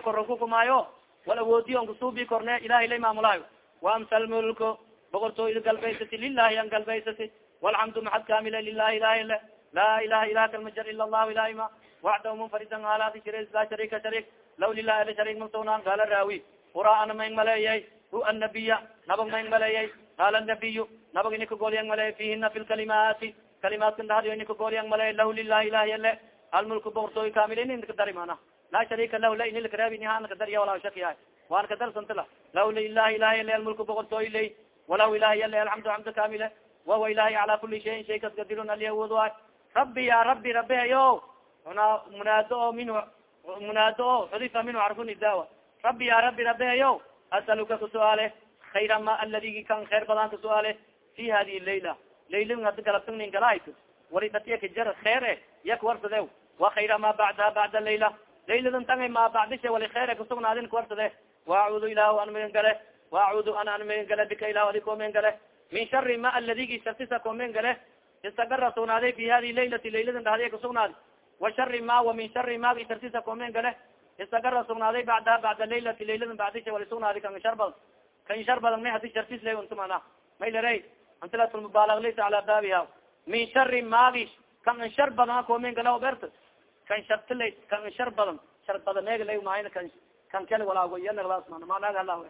koronkukumaayo wal awoodiy on kasuubi korne ilahay lay maamulaayo waamsa lmulku boqortooyid galbaysati lilahi an galbaysati walxamdu maxad kamila lilahi ilahi le laa ilaha ilaha kalmajar ila allahu ilahi ma waxdahu munfaridan aladi shir la sharika sharik law lilahi ala sharik maltawnan gaala raawi ura ana mayn maleeyay hu annabiya nabag mayn maleeyay qaala nabiyu nabag ini kagolyang maleey fihina fi lkalimaati kalimaadka dhahdiyo ini kagolyang maleey lahu lilahi ilahi ale almulku boqortooy kamil ini nakadari mana laa sharika lahu la ini lakareebi niha nakadariya walaa shakiya waan kadarsantala lahu lilahi ilahi ale almulku boqortooy ley walahu ilahi ale alxamdu xamda kamile wahuwa ilahi cala kuli shayin shay kas gadirun aliawood waay. Rabbi ya rabbi rabi ayo una munaado o minhu munaado o xudifa minhu carfu nidawa rabbi ya rabbi rabi ayo asaluka kasuaale khayra ma aladigi kan khayr badan kasuaale fi hadihi layla layla hada galabtagnin galahayt wali datiakajar kheer e yak warsade wa khayra ma bacdaha bacda layla layladan tanga ma bacdisha wali kheer e kasugnaadin kawarsade waacudu ilah an magan gale waacudu ana an magan gale bika ilah adi ko magan gale min shari ma aladigi shartisa ko magan gale istagara sugnaaday fi hadihi laylati layladan dhahdiya kasugnaadi wa shari ma wa min shari magi shartisa ko magan gale istagara sugnaaday bacdaha bacda laylati layladan bacdisha wali sugnaadi kan shar badan kan shar badan may hadi shartis la unta mana. May lare amtilatmubalag laysa ala baabiha min shari magi kan an shar badan ko magan gale oberta kan shartila kan an shar badan shar badan eega la maayna kan kan kale walaagoyanaglaas mana. Managa hala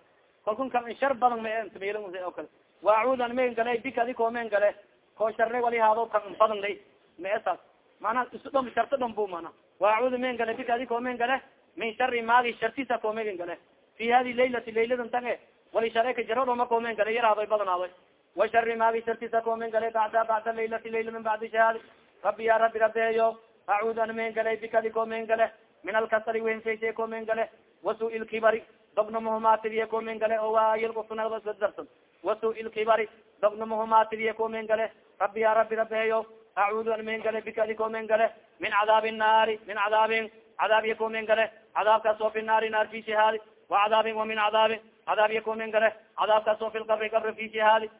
kalkun kan an shar badan ma entmil o kale waacudan magan gale bika adi ko magan gale ko sharre wali haado kan badan lay ma esas. Mana isu dhom sharta dhom bu mana. Waacudu magan gale bika adi ko magan gale min shari maagi shartisa ko magan gale fi hadi laylati layladan tange wali shareka jarado ma komen gale yaraadoy badnaadoy wa shari maagi shartisa komen gale bacda bacda laylati layla min bacdi shahaadi rabbi ya rabbi rabeeyo acuud an men gale bikadi komen gale min alkasari wensayse komen gale wasu ilkibari dognamahumaatidiye komen gale o waayilkusunadadarsan wasu ilkibari dognamahumaatidiye komen gale rabbi ya rabbi rabeeyo acuud an men gale bikadi komen gale min cadaabi naari min cadaabin cadaab iya gale cadaabkaas oo fi naari naar fi shahaadi wa cadaabin wa min cadaabin cadaab iya komen gale cadaabkaas oo fi lqabri qabri fi shahaadi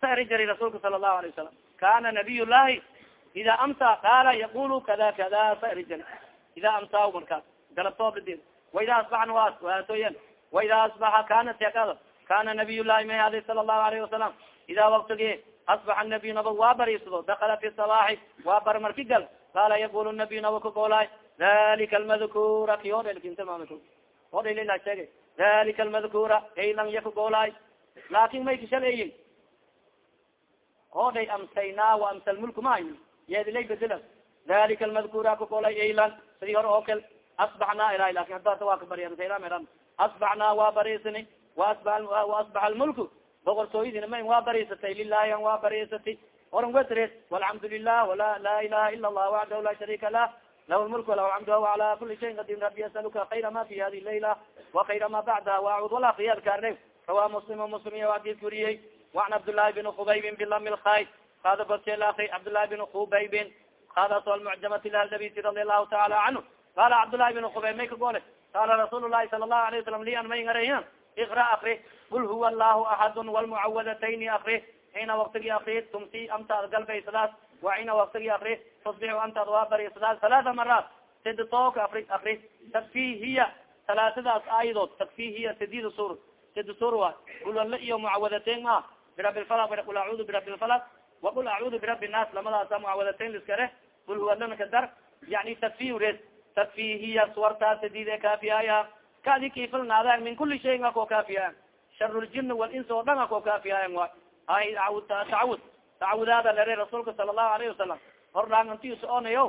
sa eri jari rasuulka sala allahu alayه wasalam kana nabiy llahi ida amsa qaala yaqulu kada kada sa eri jari ida amsa markaas galabtoobadi waida asbaxna wa waatoyen waida asbaxa kana teekada kana nabiy llahi may hadi sala allahu alayhi wasalam ida waktigi asbaxa nabiy naba waa bariisado dakala fi sabaaxi waa bar marki gal qaala yaqul nabiy naba kagoolaay dalika almadkura ki odhelkintamam odhelila sheegay dalika almadkura ay lang yakagoolaay laakin may kishaleeyin odhay amsayna wa amsal mulku mahay yeedilay bedela dalika almadkura kagoolay aylan sidii hore oo kal asbaxna ilahi laakiin hadda waa kabarya asbaxna waa bariisani waasbaxa almulku boqortooyadina ma waa bariisatay lilahi an waa bariisati oran wetres walxamdu lilah wala laa ilaha ila allah waxdahu la sharika lah lah lmulk walah alxamdu ala kuli shayin qadim rabi asaluka kayra ma fi hadi layla wakayra ma bacdaha waacud wala khiyarkaarne rawa muslim muslim iya adis weriyey waan cabdالlahi bin khubaybin bilami lkay kada godshelaki cabdالlahi bin khubaybin kadas almucjamat ldabisi radi allahu taala canhu qala cabdالlahi bin khubayb may ka gole qala rasuul lahi sala الlahu alayه wasalam li an may ngareyan ikra akri kul huwa allahu axad wlmucawadatayni akri ina waktigi akri tumsi amtaad galbaysadaas wa ina waktigi akri tusbix amtaad waa barisadaas halaaa maraat sidi tooka akri akri takfihiya talaatadaas aayadood takfihiya sidida sur sidi sur wa kulala iyo mucawadateyn ma birabi lfalaq kul acuudu birabi lfalaq wa kul acuudu birabi nnaas lamadaasa mucawadateyn liskare kul huwalana kadar yani takfihi res takfihiya suwartaas sidide kaafiyaya kadi kifilnaada min kuli shayin ako kaafiyayan shar ljin walins oo dhan ako kaafiyayan wa ay tacawud tacawudaada lere rasuulka sala allahu alayhi wasalam hordhaan anti soconayo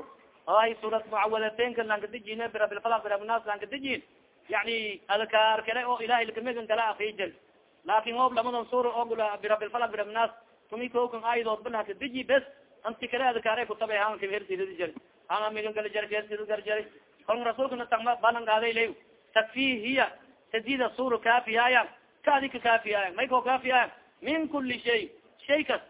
ay suurad mucawadateynka lankadijin birabilfalaq birabinaas lankadijin yani adkaar kale oo ilahay lakamegan kala jir laakin oob lamadan suura oo birabilfalaq birabinaas tumi kokan ayadood balhakadiji bes anti kale adkaare kutabay hanka hersidadi jir hanga megan kala jar hersidgar jari kolka rasuulkana tagma balan qaaday lay takfihiya sadida suura kaafiyaayan kaadi ka kaafiyaayan may koo kaafiyaayan min kuli shay shay kas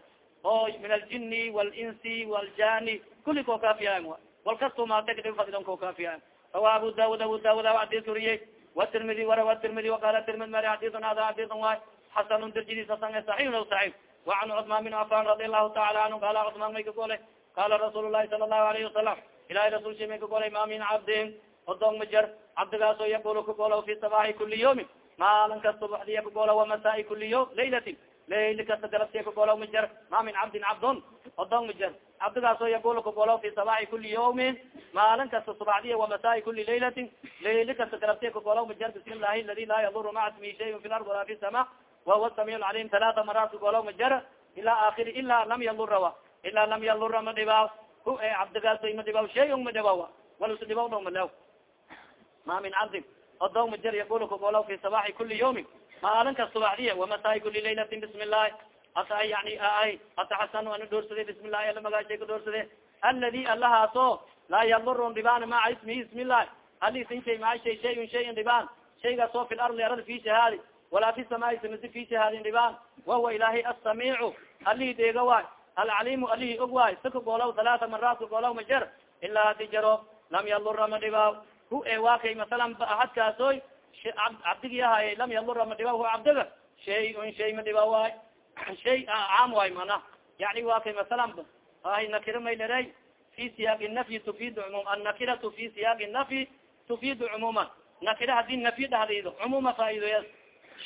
oo min aljini walinsi waljani. Kuli koo kaafiyaayan a wal kasto maata kadib fadilon koo kaafiyaayan rawa abu daud abu daud adis uriyey watirmidi warawa tirmidi waqala tirmid mari xadisan hada xadisan waay xasanun darjidis hasan saxiix o saxiix wacan cusmaan bin afan radi allahu taala canhu qala cusmaan may ka golay qala rasuul sala allahu alayhi wasalam ilahi rasul shi may ka golay min cabdin odoong ma jar cabdigaasoo yaqulu kagolo fi sabaxi kuli yawmin maalin kasta baxdiya kagolo wamasaai kuli yo laylatin layli kasta galabtiya kagolo ma jar ma min cabdin cabdon odoong ma jar cabdigaasoo yaqulu kagolo fi sabaxi kuli yawmin maalin kasta subaxdiya wamasaai kuli laylatin. Layli kasta galabtiya kagolo ma jar bismi llahi aladi laa yaduru maca smihi shayin fi lard wala fi sama wahuwa samiy lcalim talaata maraat kagolo ma jar ila akhiri ila lam yalura wa ila lam yalura ma dhibaaw hu cabdigaaso ma dhibaaw shayon ma dhibaawa walusa dhibaw dhong malaw ma min cabdin odoong ma jar yaqulu kagolaw fi sabaxi kuli yawmin maalin kas subaxdiya wamasaai kuli laylatin bismi llahi asa yani ay ataxasanu ana dhoorsade bismi llahi ala magaashay ka dhoorsade aladi alahaaso laa yadurun dhibaan maca ismihi ismi llahi alisin shay maa shay shayun shayin dhibaan shaygaas oo fi lardi arad fi shahaadi walaa fi samaai samasi fi shahaadin dhibaan wahuwa ilahi asamiicu alihi deega waay. Alcalimu alihi og waay. Sa kagolaw talaata maraat kagolaw ma jar. Ilaa hadi jaro lam yadura ma dhibaaw hu e waa kay masalan ahadkaasoy cabdigi ahaye lam yadura ma dhiba hu cabdiga shay un shay ma dhiba waay shay caam waay mana. Yani waa kay masalan ay nakira may leray fi siyaaqi nafyi tufiid cumum annakiratu fi siyaaqi nafyi tufiidu cumuman nakira haddii nafyi dhahdido cumuma faa'idoya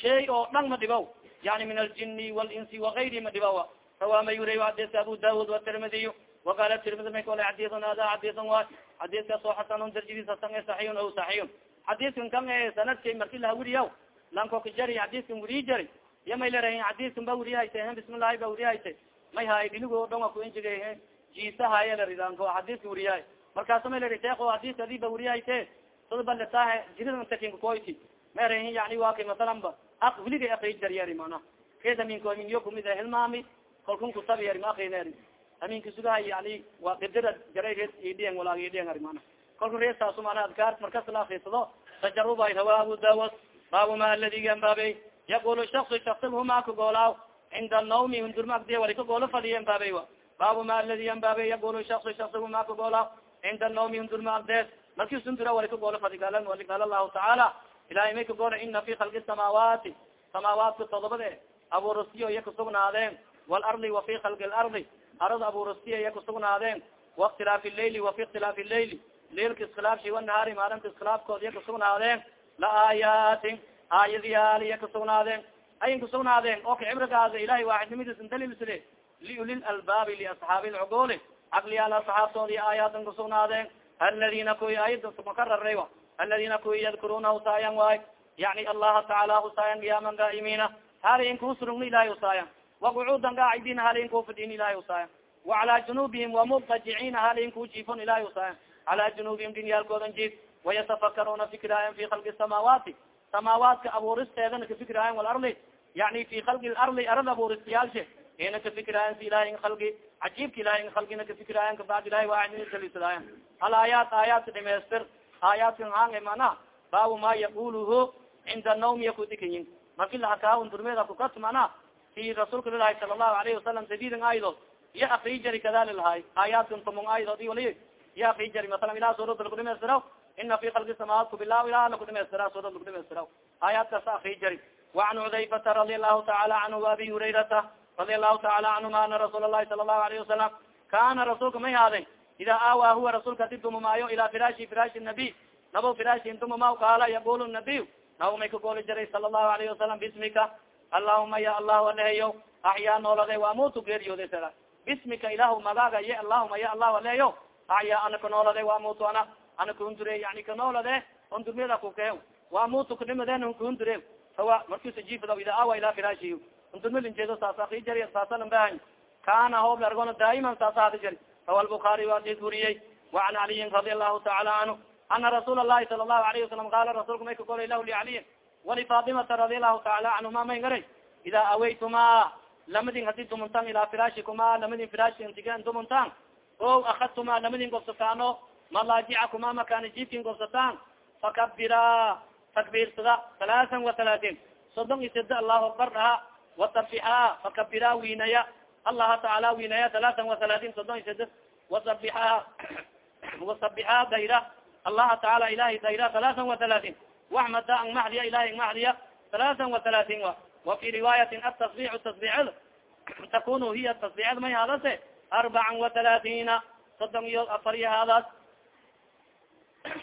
shay oo dhan ma dhibaw yani min aljini walinsi wagayri ma dhibawa rawa ma yuriy xadiska abu daud watirmidiy waqala tirmidi may kole xadisan hada xadisan waay. Xadiskaas oo xasanun darjadiis hasan saxiixun o saxiixun xadiiskan kan e sanadkay marki laha wuriyaw? Lanko ka jari xadiiskan wuriyi jari. Iya may lerahin xadiiskan ba wuriyahayte bismillahi ba wuriyahayte may haay dhinigo dhan a kuinjige jiisa haye laridanko xadiiska wuriyahay markaasa may lari sheeko xadiiska adi ba wuriyahayte sada baletahe jirida takinkakoyti ma erahin yani waa kay masalan ba wiliga akri jaryeri mana ed aminko aminyo kumid hilmaami kalkun kutabyeri ma akrineri aminka yani waa qidira jaray idhiyan walaag idhiyan ari kalku reesaasu mana adkaar markas la akrisado tajarubay rawa abu dawas baabu ma aladigan baabey yaqul shaksu shaksil huma kagoolaaw cinda nawmi hundurma agdiya wali kagoolo fadiyen baabey wa. Baabu ma aladi an baabey yaqul shaksu shaksil huma kagoolaaw cinda nawmi hundurma agdees markii sundura wali kagoolo fadi gaal qaala lahu tacaala ilahay may kagoolo ina fi khalqi samaawaati. Samaawaadka todobade. Abuurasiyo iya kasugnaadeen waalardi wa fi khalqi lardi arad abuurasiya iya kasugnaadeen waiktilaafi leyli wa fi ikhtilaafi leyli leilka iskhilaafshi wanahaari maalinta iskhilaafkood iya kasugnaadeen la aayaatin aayadyaal iya kasugnaadeen ayin kasugnaadeen oo ka cibrigaada ilahay waaxidnimadiis dalilside liulil albaabi liasxaabi lcuguli caqliyaal asxaabtoodi aayaatan kasugnaadeen aladina kuwi ayada makararey aladina kuwi yadkuruna husaayan waay yani allaha tacaala husaayan qiyaaman gaa'imiina halin kusurugna ilahay husaayan wagucuudan gaacidin halin kufidin ilahay husaayan wacalaa junubihim wamubtajiciina halin kujiifon ilahay husaayan calaa junubihim dinyaalkoodan jiif wayatafakaruuna fikraayan fi khalqi samaawaati samaawaadka abuuristeedana kafikraayan walarli yani fi khalqi larli arad abuuristayaalshe ina kafikraayan si ilahay in khalqi cajiibka ilahay in khalqina kafikraayan kabacd ilahay waaidalisadaayan al aayaat aayaadka dhimeystir aayaadkan hange mana baabu ma yaquluhu cinda nawm yakudikayin marki lahakaawn durmeeda kukat mana si rasuulka lilahay sala allahu alayhi wasalam sadidan aydood iya akri jari kadali lahay aayaadkan tomong aydood i wali ya fijari masalan ilaha suurad lagu dhamaystira ina fi kalki samaawat kubilaaw ilaha lagu dhamaystira suurad lagu dhamaystira aayaad kaas afijari waan cudayfata radi allahu taala anhu abi hurayrata radi allahu taala canhuma ana rasuul lahi sala allahu alayhi wasalam kana rasuulka may haaden ida aawaa huwa rasuulka adi dumumaayo ilaa firaashi firaashi nabiy nabo firaashi indumumaa qaala yaqulu nabiy naw may kagooli jaray sala allahu alayhi wasalam bismika allahuma ya allahu aleheyo axyaa noolade waamutu geeriyooda bismika ilahu magaaga ye allahuma ya allahu aleheyo axyaa ana kanoolade waamutu ana ana kuundure yani kanoolade on durmeda kuke waamutu kadhimaden kuundure sawa markusa jifada ida awa ila firaashi undurmalinjeedo saas aki jari saasalan bahan kana hoob largona daa'iman saasa hadi jari rawa lbukaari waadis wuriyey وan caliyin radi allahu taala canhu ana rasuul الlahi sala الlahu alayه wasalam qala rasulka may kagolay lah lialiyin walifatimata radi allahu taala canhuma may ngaray ida awaytuma lamadin hadii dumuntan ilaa firashikuma lamadin firashin tigen dumuntan Oh, o akadtuma lamadin gobsataano malajicakuma makana jiibkin gobsataan fakabira takbirsada talaatan watalaatin sodon isada allahu akbar dhaha wasabixaha fakabira wiinaya allaha taala wiinaya talaatan watalaatin sodon isada wasabixaha wasabixaha dayra allaha taala ilahay dayra talaatan watalaatin waxmada ang maxdiya ilahay ang maxdiya talaatan wa wa. Fi riwaayatin atasbix tasbicada takunu hiya tasbicada may hadase arbaca وatalaaثiina sodon iyo afar iyo haadaas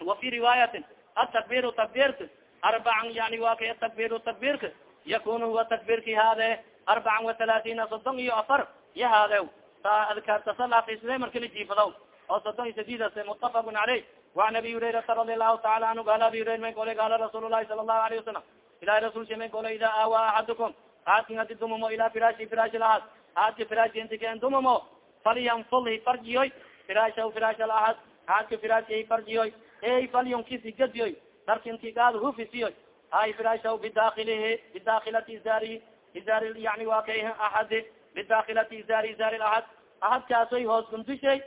وafi riwaayatin atakbir takbirka arbaca yani wa kay atakbir takbirka yakunu huwa takbirki haade arbaca وatalaaثiina sodon iyo afar ya haade sa adkaartasalafisde marka la jiifadaw oo sodon iyo sadidas mutafaq caleyh وan abi hurairata radi allahu taala anhu gal abi hurayra may kole gaala rasuul الlahi sala الlahu عlaه wasalam ilahi rasul shamay kolo ida awa axadukum aadkin hadi dumamo ilaa firashi firash laad aadka firashi intiken dumamo falyanfulhi farjiyoy. Firasha firash laad aadka firashi farjiyoy. Ey falyunkisi gadiyoy darkintigaad hufisiyoy hay firasha bidakilihi bidakilati izari izari yani waa kay axad bidakilati izari izari ahad. Ahadkaasoy hoos gundushay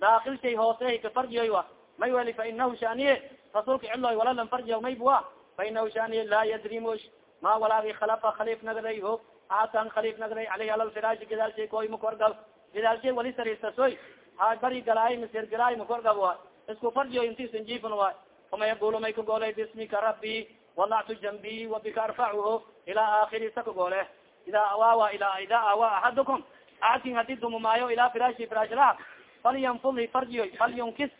daakil shay ka farjiyoy wa may weli fa inahu shaniye rasuulka ciloy walalan farjiya maybua fainahu shani laa yadri mosh ma walaagi khalafa khaliif nagday ho aatan khaliif nagday aleyh ala lfiraashi gidaalshay koy makorgab gidaalshay wali sariirtasoy ha bari galaay masir galaay makorgab wa isku farjiyo intiisan jifan waay uma yaqulu may kagoolay bismika rabbi wadactu jambi wabika arfacuhu ila aakiri sa kagoole ida awawa ila ida awa axadukum aadkin haddii dumumaayo ilaa firaashi firaashlaha falyanfulhi farjiyo falyunkis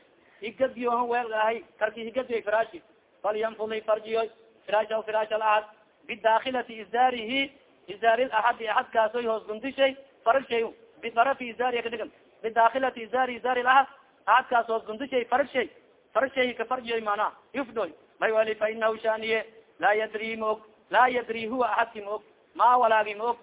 higadiyo weelahay karki higadiyo firaashi. Falyanfuli farjiyoy firasha firash alahad bidakilati izaarihi izaari ahadi ahadkaasoy hoos gundishay faragshay bidarafi izaariya kadhigan bidakilati izaari izaari lahad ahadkaas hoos gundishay faragshay faragshay ka farjiyoy mana yufdoy may wali fa inahu shaniye laa yadri maog laa yadri huwa ahadki maog ma walaagi maog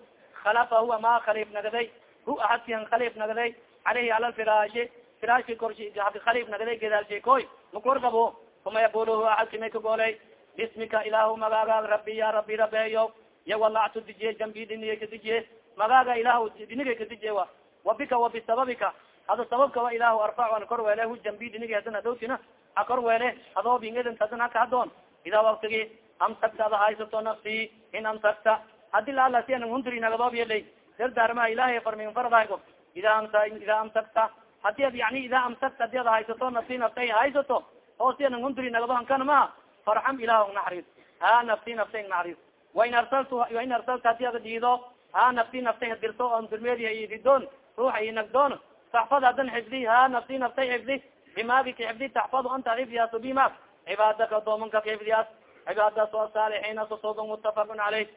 khalafa huwa ma khaliif nagaday hu ahadkian khaliif nagaday aleyhi ala lfiraashi firaashi korshi khaliif nagaday gedaalshay koy makorgabo uma yaqul hu aadki may kagoolay bismika ilahu magaaga rabi ya rabi rabeeyo walactu dijiye jambi diniga kadijiye magaaga ilah diniga kadijiye wa. Wabika wabisababika hada sababka wa ilahu arfac an kor weele hu jambi dinigi hadan hadowtina ha kor weele hadoo bingedin hadan haka hadoon idaa waktigi amsagta ada haysato nafsi in amsagta haddii laala si anan hundiri nagadoob yelay dardaarmaha ilahay farmin fardago ida amsa idaa amsagta haddii ad yani idaa amsagta haddii ada haysato nafsi naftay haysato oo si anan hundiri nagado hankana ma farxam ilah naxariis. Ha nafsi naftay naxariis. Wain arsaltu wain arsalta haddii ada diido ha nafsi naftay hadirto on durmeediha ididoon ruuxa inagdoon taxfad hadan xifdi ha nafsi naftay xifdi bimaagi ka xifdi taxfadu anta xifdiyaas bima cibaadaka adoomanka ka xifdiyaas cibaadaas o saalixiina susuban mutafaqun caleyh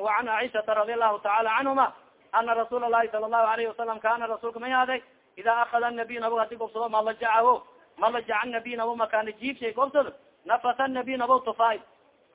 وan caiشhaa radi aلlahu taala canهuma ana rasuul الlahi sala الlahu alayه wasalam kana rasuulka may haaday ida akada nabiy nabog hadi gobsado malajacaho malajaca nabiy nabo makana jiibshay gobsado nafasa nabiy nabo tufaay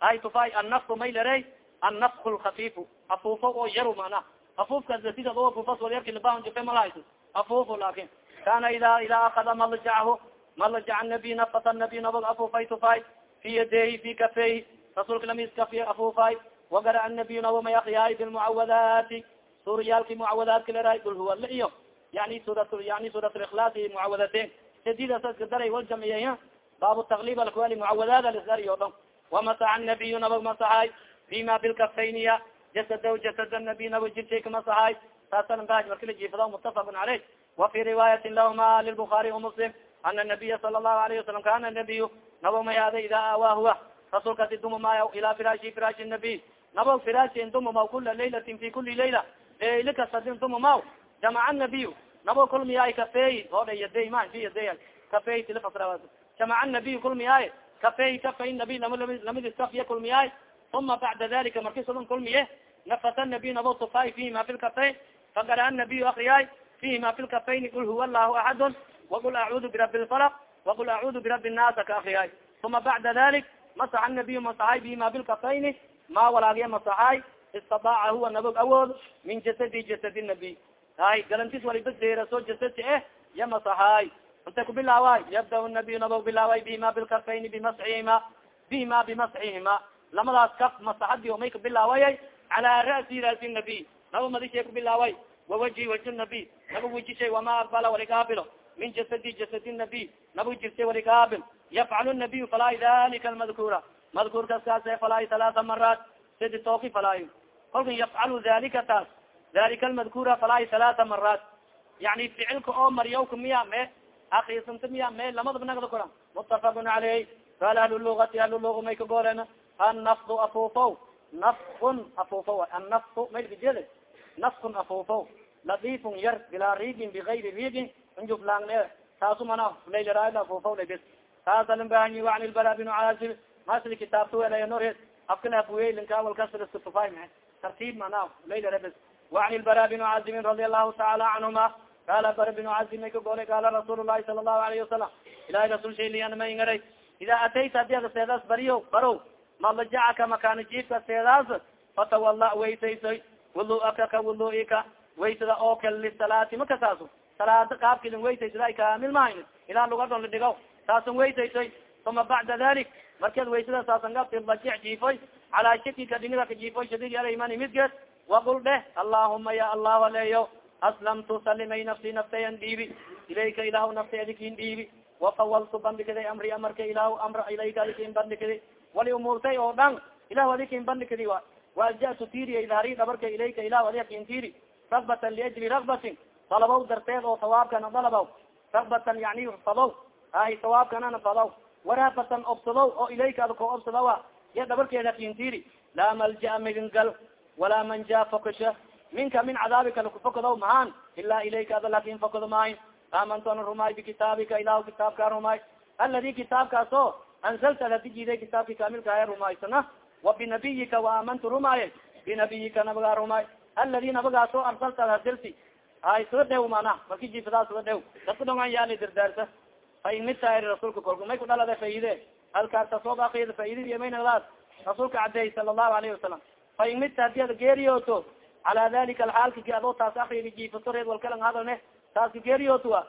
ay tufaay annafku may larey annafku lkafifu afuufo oo yaru mana afuufkas sida o afufas wal yarki labahan jufe malahayso afuufo laakin kana ida ida akada malajacaho malajaca nabiy nafasa nabiy nabog afuufay tufaay fi yadehi fi kafehi rasuulka lamis kafiy afuufay wagara nabiy nabo may akriyaay bilmucawadaati suuriyaalki mucawadaadka leraay kul huwa la iyo yani surat yani surat likhlaas iyo mucawadaten sadidasa iska daray wal jamciyay baabu taklib alkuali mucawadaad alisdari o dhan wamasaxa nabiyu nabag masaxaay bima bilkafayniya jasada jasad nabiy nabo jirtay kamasaxaay saasan ba marki la jiifada mutafaqun caleyh wa fi riwaayatin lahuma lilbukaari wamuslim ana nabiya sala allahu alayhi wasalam kana nabiyu nabo may hada ida aawaa huwa rasuulkasi dumamaayo ilaa firaashi firaashi nabiy nabo firaashi dumamaw kula laylatin fi kuli layla layla kasadin dumamaw jamaca nabiy nabo kulmiyaay kafeey oodha yaday ma fi yaday kafeey tilafasra jamaca nabiy kulmiyaay kafeey kafay nabiy lamidis kafiya kulmiyaay uma bacda dalika marki sudan kulmiye nafasa nabiy nabo tufaay fihima fi lkafey faqara nabiy akriyaay fihima fi lkafayni kul huwa allahu axadun waqul acuudu birabi lfalaq waqul acuudu birabi nnaasa ka akriyaay uma bacda dalik masaxa nabiy masaxay bihima bilkafayni ma walaagiya masaxaay istadaaca huwa nabog awood min jasadi jasadi nabiy hay galantis waliba deeraso jasadi eh ya masaxaay intay kubilaawaay yabda nabiy nabog bilaaway bihima bilkafayni bimasxihima bihima bimasxihima lamadaas kaf masaxadi o may kabilaawayay cala ra'si ra'si nabiy naba madishay kubilaaway wawaji waji nabiy naba wejishay wama aqbala waligabilo min jasadi jasadi nabiy naba jirtay waligaabil yafcal nabiy falaa dalika almadkura madkuurkas kaase falaayo talaata maraat sidi tooki falaayo kolka yafcalu dalika taas dalika almadkura falaayo talaata maraat yani ficilka oo maryawka miya me akisanta miya me lamadaba nagda kora mutafaqun caleyh qaala ahlulugati ahluluga may ka goolen annafdu afuufo nafkun afuufo annafku maylkajede nafkun afuufo ladiifun yar bilaa riigin bigayri riigin injuflaangne taasu mana laylaraayo afuufo labes taasa lambahanyi an ilbara binu caazib masli kitaabta welanor afkalafweylinkawalkasrstufay ma tartiib mana laylarebes waan ilbara binu cazibin radi allahu taala canhuma qala bara binu cazib may ka golay qaala rasuul lahi sala allahu alayhi wasalam ilahi rasul shayliyan may ngaray ida atayta haddii ada seedaas bariyo barow malajacaka makaana jiifka seedaas fatawala weysaysoy wuluaka ka wuluika waysada oo kal lisalaati makasaaso salaada qaabkilin weysaysada kaamil mahayn ilaa lugadon ladhigo saasan weysaysoy uma bacda dalik markeed waysada saasan gabti bajic jiifoy calaa shakika dhiniga ka jiifoy shadid alayman midgeed waqul dheh. Allahuma ya allah aleeyo. Aslamtu salimay nafsi naftayan dhiibi. Ilayka ilahu naftay adikin dhiibi wafawaltu bandhikiday amri amarka ilahu amra ilayka adikin bandhikiday wali umuurtay oo dhan ilahu adikin bandhikidi wa waljatu tiriya idhari dhabarka ilayka ilahu adikin tiri ragbatan liajli ragbatin dalabow darteed oo sawaabkana dalabow ragbatan yani falow hay sawaabkanana falow. Warafatan obsadow oo ilayka ad ko obsadawa ya dhabarkeeda kintiri laa malja'a migangal walaa manja fokasha minka min cadaabika lakufokado mahaan ilaa ilayka ada laakiin fokado maahin. Aamantona rumaay bikitaabika ilahu kitaabkaa rumaay. Aladi kitaabkaas anzalta ad hadijiday kitaabki kamilka aya rumaysana wa binabiyika waamantu rumaaye binabiyika nabagaa rumaay aladi nabagaas o arsalta ad hadirti hay sida dhew mana marki jifadaa sida dhew dadka dhongan yaali dirdaarsa fain midta rasuulka kolku may ku dhalada faide halkaasa soob akida faididi maynadaas rasuulka cadeey sala allahu alayhi wasalam fain midta haddii ad geeriyooto calaa dalika alxaalka adoo taas akrigi jiifato reed walkalang hadalne taas ka geeriyootoa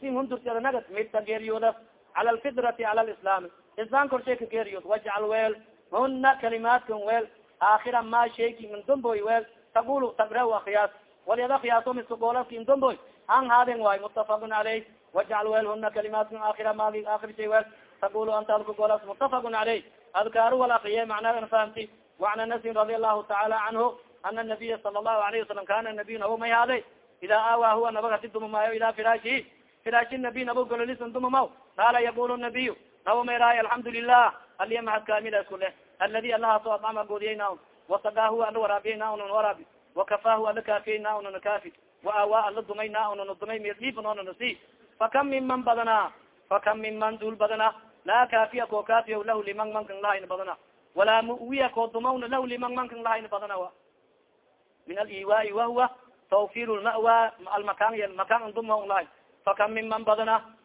sin hundurtada nagad midta geeriyoodas cala alfitrati cala alislaami islam korshay ka geeriyood wajcal weel huna kalimaadkan weel aakhira maa shayki indamboy weel tagulu tagrew akhiyaas waliyada khiyaasom iska goolaski indamboy an haadin waay mutafaqun caleyh wajcal weel huna kalimaadkan aakhira maagi aakhir shay weel tagulu anta alka goolaas mutafaqun caleyh adkaaru walakriye macnaa fahamti wacan anasin radi allahu tacaala canhu ana nabiya sala allahu alayhi wasalam kana nabiyun hawa may haaday idaa aawaa huwa nabag hadi dumamaayo ilaa firaashi firaashi nabi nabag gololisan dumamaw qaala yaqul nabiy nabo mayraay alxamdu lilah aliya mahad kamila isku leh aladi alahaasoo adcama goodiyayna wasagaahu ala waraabiyayna unan waraabi wakafaahu ala kaafiyayna unana kaafi waaawaa ala dumayna unana dumay mirdhiifan onana si fakam min man badana fakam min man duul badana laa kaafiya koo kaafiya lahu liman mankan lahayn badana walaa muwiya koo dumawna lahu liman mankan lahayn badana min aliwaai wahuwa tawfir lmawa almakan makan duma lahay fakam min man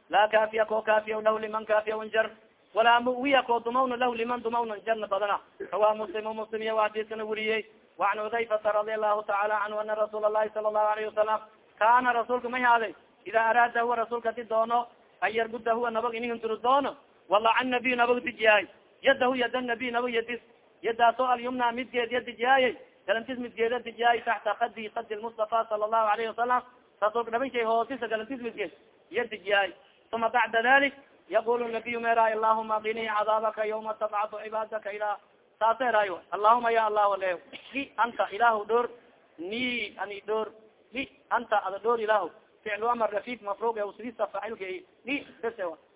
laa kaafiya ko kaafiya lah liman kaafiya njar walaa muwiya ko dumawna lah liman dumawna jarna badana rawa muslim muslim ya hadisana weriyey waan hudayfata radi allahu taala canhu ana rasuul lahi sala lahu alayhi wasalam kaana rasuulka may haaday ida araada huwa rasuulka ti doono an yarguda huwa nabag inihinturu doono walaca nabiy nabag dijiyaay yadahu yada nabiy nabag yadis yadaasoo alyumna midgeed yadijiyaayey galantis midgeeda dijiyaay taxta kadi kadi lmustafa sala allahu alayhi wasalam rasuulka dhabinshay hoosisa galantis midgeed yadijiyaay uma bacda dalik yaqul nabiy mera allahuma qinii cadaabaka yawma tabcatu cibaadaka ila saasa erayo allahuma ya allah le li anta ilahu dhoor ni ani dhoor li anta ada dhoor ilahu ficlu amar rafik mafruq sidisa faacilka li bes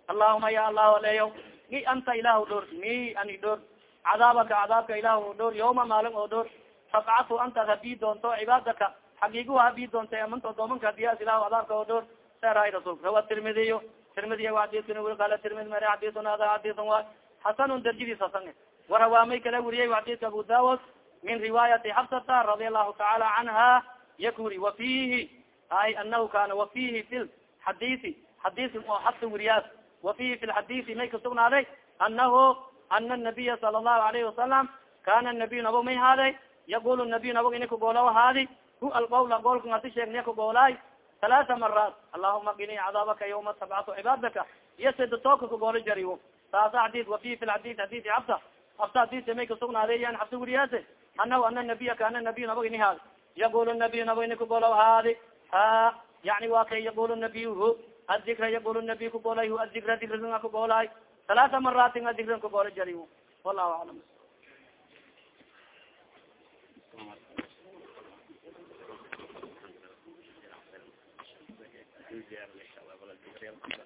allahuma ya allah leyo li anta ilahu dhoor ni ani dhoor cadaabaka cadaabka ilahu dhoor yawma maalin oo dhoor tabcatu anta habii doonto cibaadaka xagiiguha habii doonta amanta doomanka hadiyaas ilahu cadaabka oo dhoor sa eraay rasulka rawa tirmidiyo tirmidiya adiskan wuri kala tirmidi mare xadisun hada xadisun wa xasanun darjadiis hasan warawaamay kala weriyay xadidka abu dawud min riwaayati xabsata radi allahu taala canha yakuri wafihi ay anahu kana wafihi fi xadisi xadis oo xabsa weriyaas wafihi fi lxadisi may kasugnaaday anahu ana nabiya sala allahu alayhi wasalam kana nabiy nabog may haaday yaqul nabiy nabog ina kagoolaw haadi hu alqawla goolka ati sheegniya kagoolaay talaata maraat allahuma qini cadaabaka yawma tabcatu cibaadaka iyo sida tooka kagoolo jariyo saasa xadid wafihi fi lxadis xadisi xabsa abta hadisi may kasugnaaday yan xabsa weriyaase anahu ana nabiya kana nabiy nabag ini haadi yaqul nabiy nabag ina kagolaw haadi ha yani wa kay yaqul nabiy hu adikra yaqul nabiy kagolay adikra dikriga kagolaay talaata maraatin adikran kagolo jari wallahu aclam في زيارة إن شاء الله بلد بكري المحضر